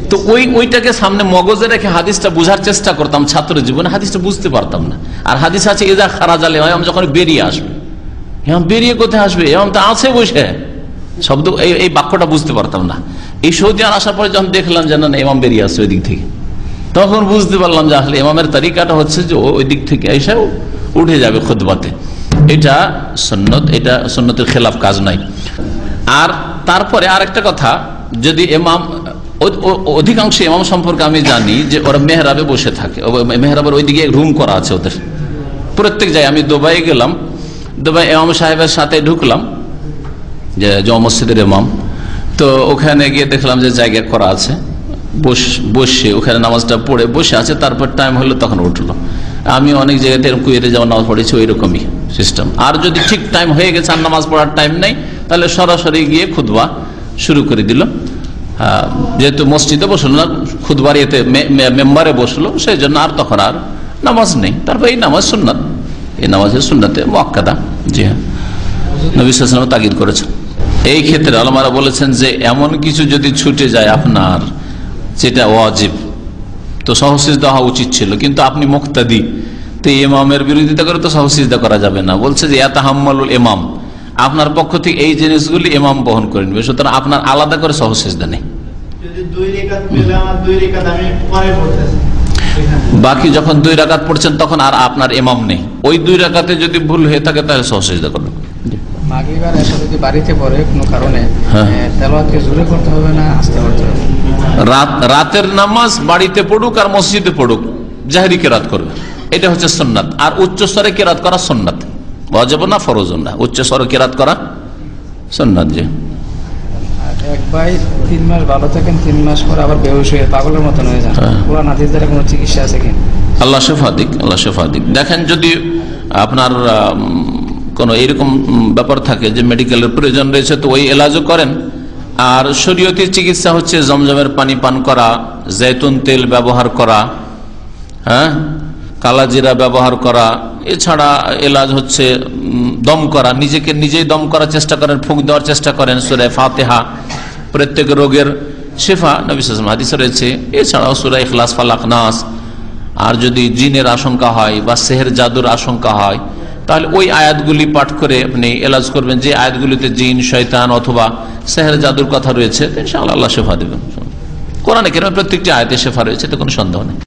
তো ওই, ওইটাকে সামনে মগজে রেখে হাদিসটা বোঝার চেষ্টা করতাম ছাত্র জীবনে, হাদিসটা বুঝতে পারতাম না। আর হাদিস আছে, এজা খারাজাল এমাম যখন বেরিয়ে আসবে। এমাম বেরিয়ে কোথায় আসবে? এমাম তো আছে বসে। শব্দ এই বাক্যটা বুঝতে পারতাম না। এই সৌদি আর আসার পরে যখন দেখলাম যে না এমাম বেরিয়ে আসছে ওই দিক থেকে, তখন বুঝতে পারলাম যে আসলে ইমামের তালিকাটা হচ্ছে যে ওই দিক থেকে এসে উঠে যাবে খুদবাতে এটা সন্ন্যত এটা সন্ন্যতের খেলাফ কাজ নাই আর তারপরে আরেকটা কথা, যদি এমাম অধিকাংশ এমাম সম্পর্কে আমি জানি যে ওরা মেহরাবে বসে থাকে মেহরাবের ওইদিকে রুম করা আছে ওদের। প্রত্যেক জায়গায়, আমি দুবাই গেলাম, দুবাই এমাম সাহেবের সাথে ঢুকলাম, যে জমা মসজিদের এমাম তো ওখানে গিয়ে দেখলাম যে জায়গা করা আছে। বস ওখানে নামাজটা পড়ে বসে আছে, তারপর টাইম হলো তখন উঠল। আমি অনেক জায়গাতে এরকম কুয়েতে যেমন নামাজ পড়েছি ওই রকমই সিস্টেম আর যদি ঠিক টাইম হয়ে গেছে, আর নামাজ পড়ার টাইম নেই, তাহলে সরাসরি গিয়ে খুদবা শুরু করে দিল। যেহেতু মসজিদে বসল না খুদবার ইয়েতে মেম্বারে বসল, সেই জন্য আর তখন আর নামাজ নেই। তারপর এই নামাজ সুন্নাত। এই নামাজের সুন্নাতে মক্কাদা জি হ্যাঁ। নবী সালাম তাগিদ করেছেন। এই ক্ষেত্রে আলমারা বলেছেন যে এমন কিছু যদি ছুটে যায় আপনার যেটা ওয়াজিব। তো সহসিজদা হওয়া উচিত ছিল কিন্তু আপনি মুক্তাদি। তো ইমামের বিরোধিতা করে তো সহসিজদা করা যাবে না। বলছে যে এত এতাহাম্মালুল ইমাম। আপনার পক্ষ থেকে এই জিনিসগুলি ইমাম বহন করে নেবে সুতরাং আপনার আলাদা করে সহসিজদা নেই। বাকি যখন দুই রাকাত পড়ছেন তখন আর আপনার ইমাম নেই। ওই দুই রাকাতে যদি ভুল হয়ে থাকে তাহলে সহসিজদা করবেন। মাগরিবার এসে যদি বাড়িতে পড়ে কোনো কারণে হ্যাঁ। জোরে করতে হবে না আস্তে করতে হবে রাত রাতের নামাজ বাড়িতে পড়ুক আর মসজিদে পড়ুক জাহেরি কেরাত করবে। এটা হচ্ছে সন্ন্যাত আর উচ্চ স্তরে কেরাত করা? সন্ন্যাত অজব না ফরজ না? উচ্চ স্তরে কেরাত করা? সন্ন্যাত যে এক ভাই তিন মাস ভালো থাকেন তিন মাস পর আবার হয়ে পাগলের মতন হয়ে যান। হ্যাঁ। পুরা নাতির দ্বারা কোনো চিকিৎসা আছে কি? আল্লাহ শেফাদিক আল্লাহ শেফাদিক দেখেন যদি আপনার কোনো এরকম ব্যাপার থাকে যে মেডিকেলের প্রয়োজন রয়েছে, তো ওই এলাজও করেন। আর শরীয়তি চিকিৎসা হচ্ছে জমজমের পানি পান করা, জৈতুন তেল ব্যবহার করা হ্যাঁ? কালাজিরা ব্যবহার করা, এছাড়া এলাজ হচ্ছে দম করা, নিজেকে নিজেই দম করার চেষ্টা করেন, ফুঁক দেওয়ার চেষ্টা করেন, সুরে ফাতেহা, প্রত্যেক রোগের শেফা, নবী সাল্লাম হাদিসে রয়েছে, এছাড়াও সুরা ইখলাস ফালাক নাস আর যদি জিনের আশঙ্কা হয় বা সেহের জাদুর আশঙ্কা হয় তাহলে ওই আয়াতগুলি পাঠ করে আপনি এলাজ করবেন যে আয়াতগুলিতে জিন, শয়তান অথবা সেহের জাদুর কথা রয়েছে আল্লাহ শেফা দেবেন। কোরআনে কেন প্রত্যেকটি আয়াতে শেফা রয়েছে তো কোনো সন্দেহ নেই।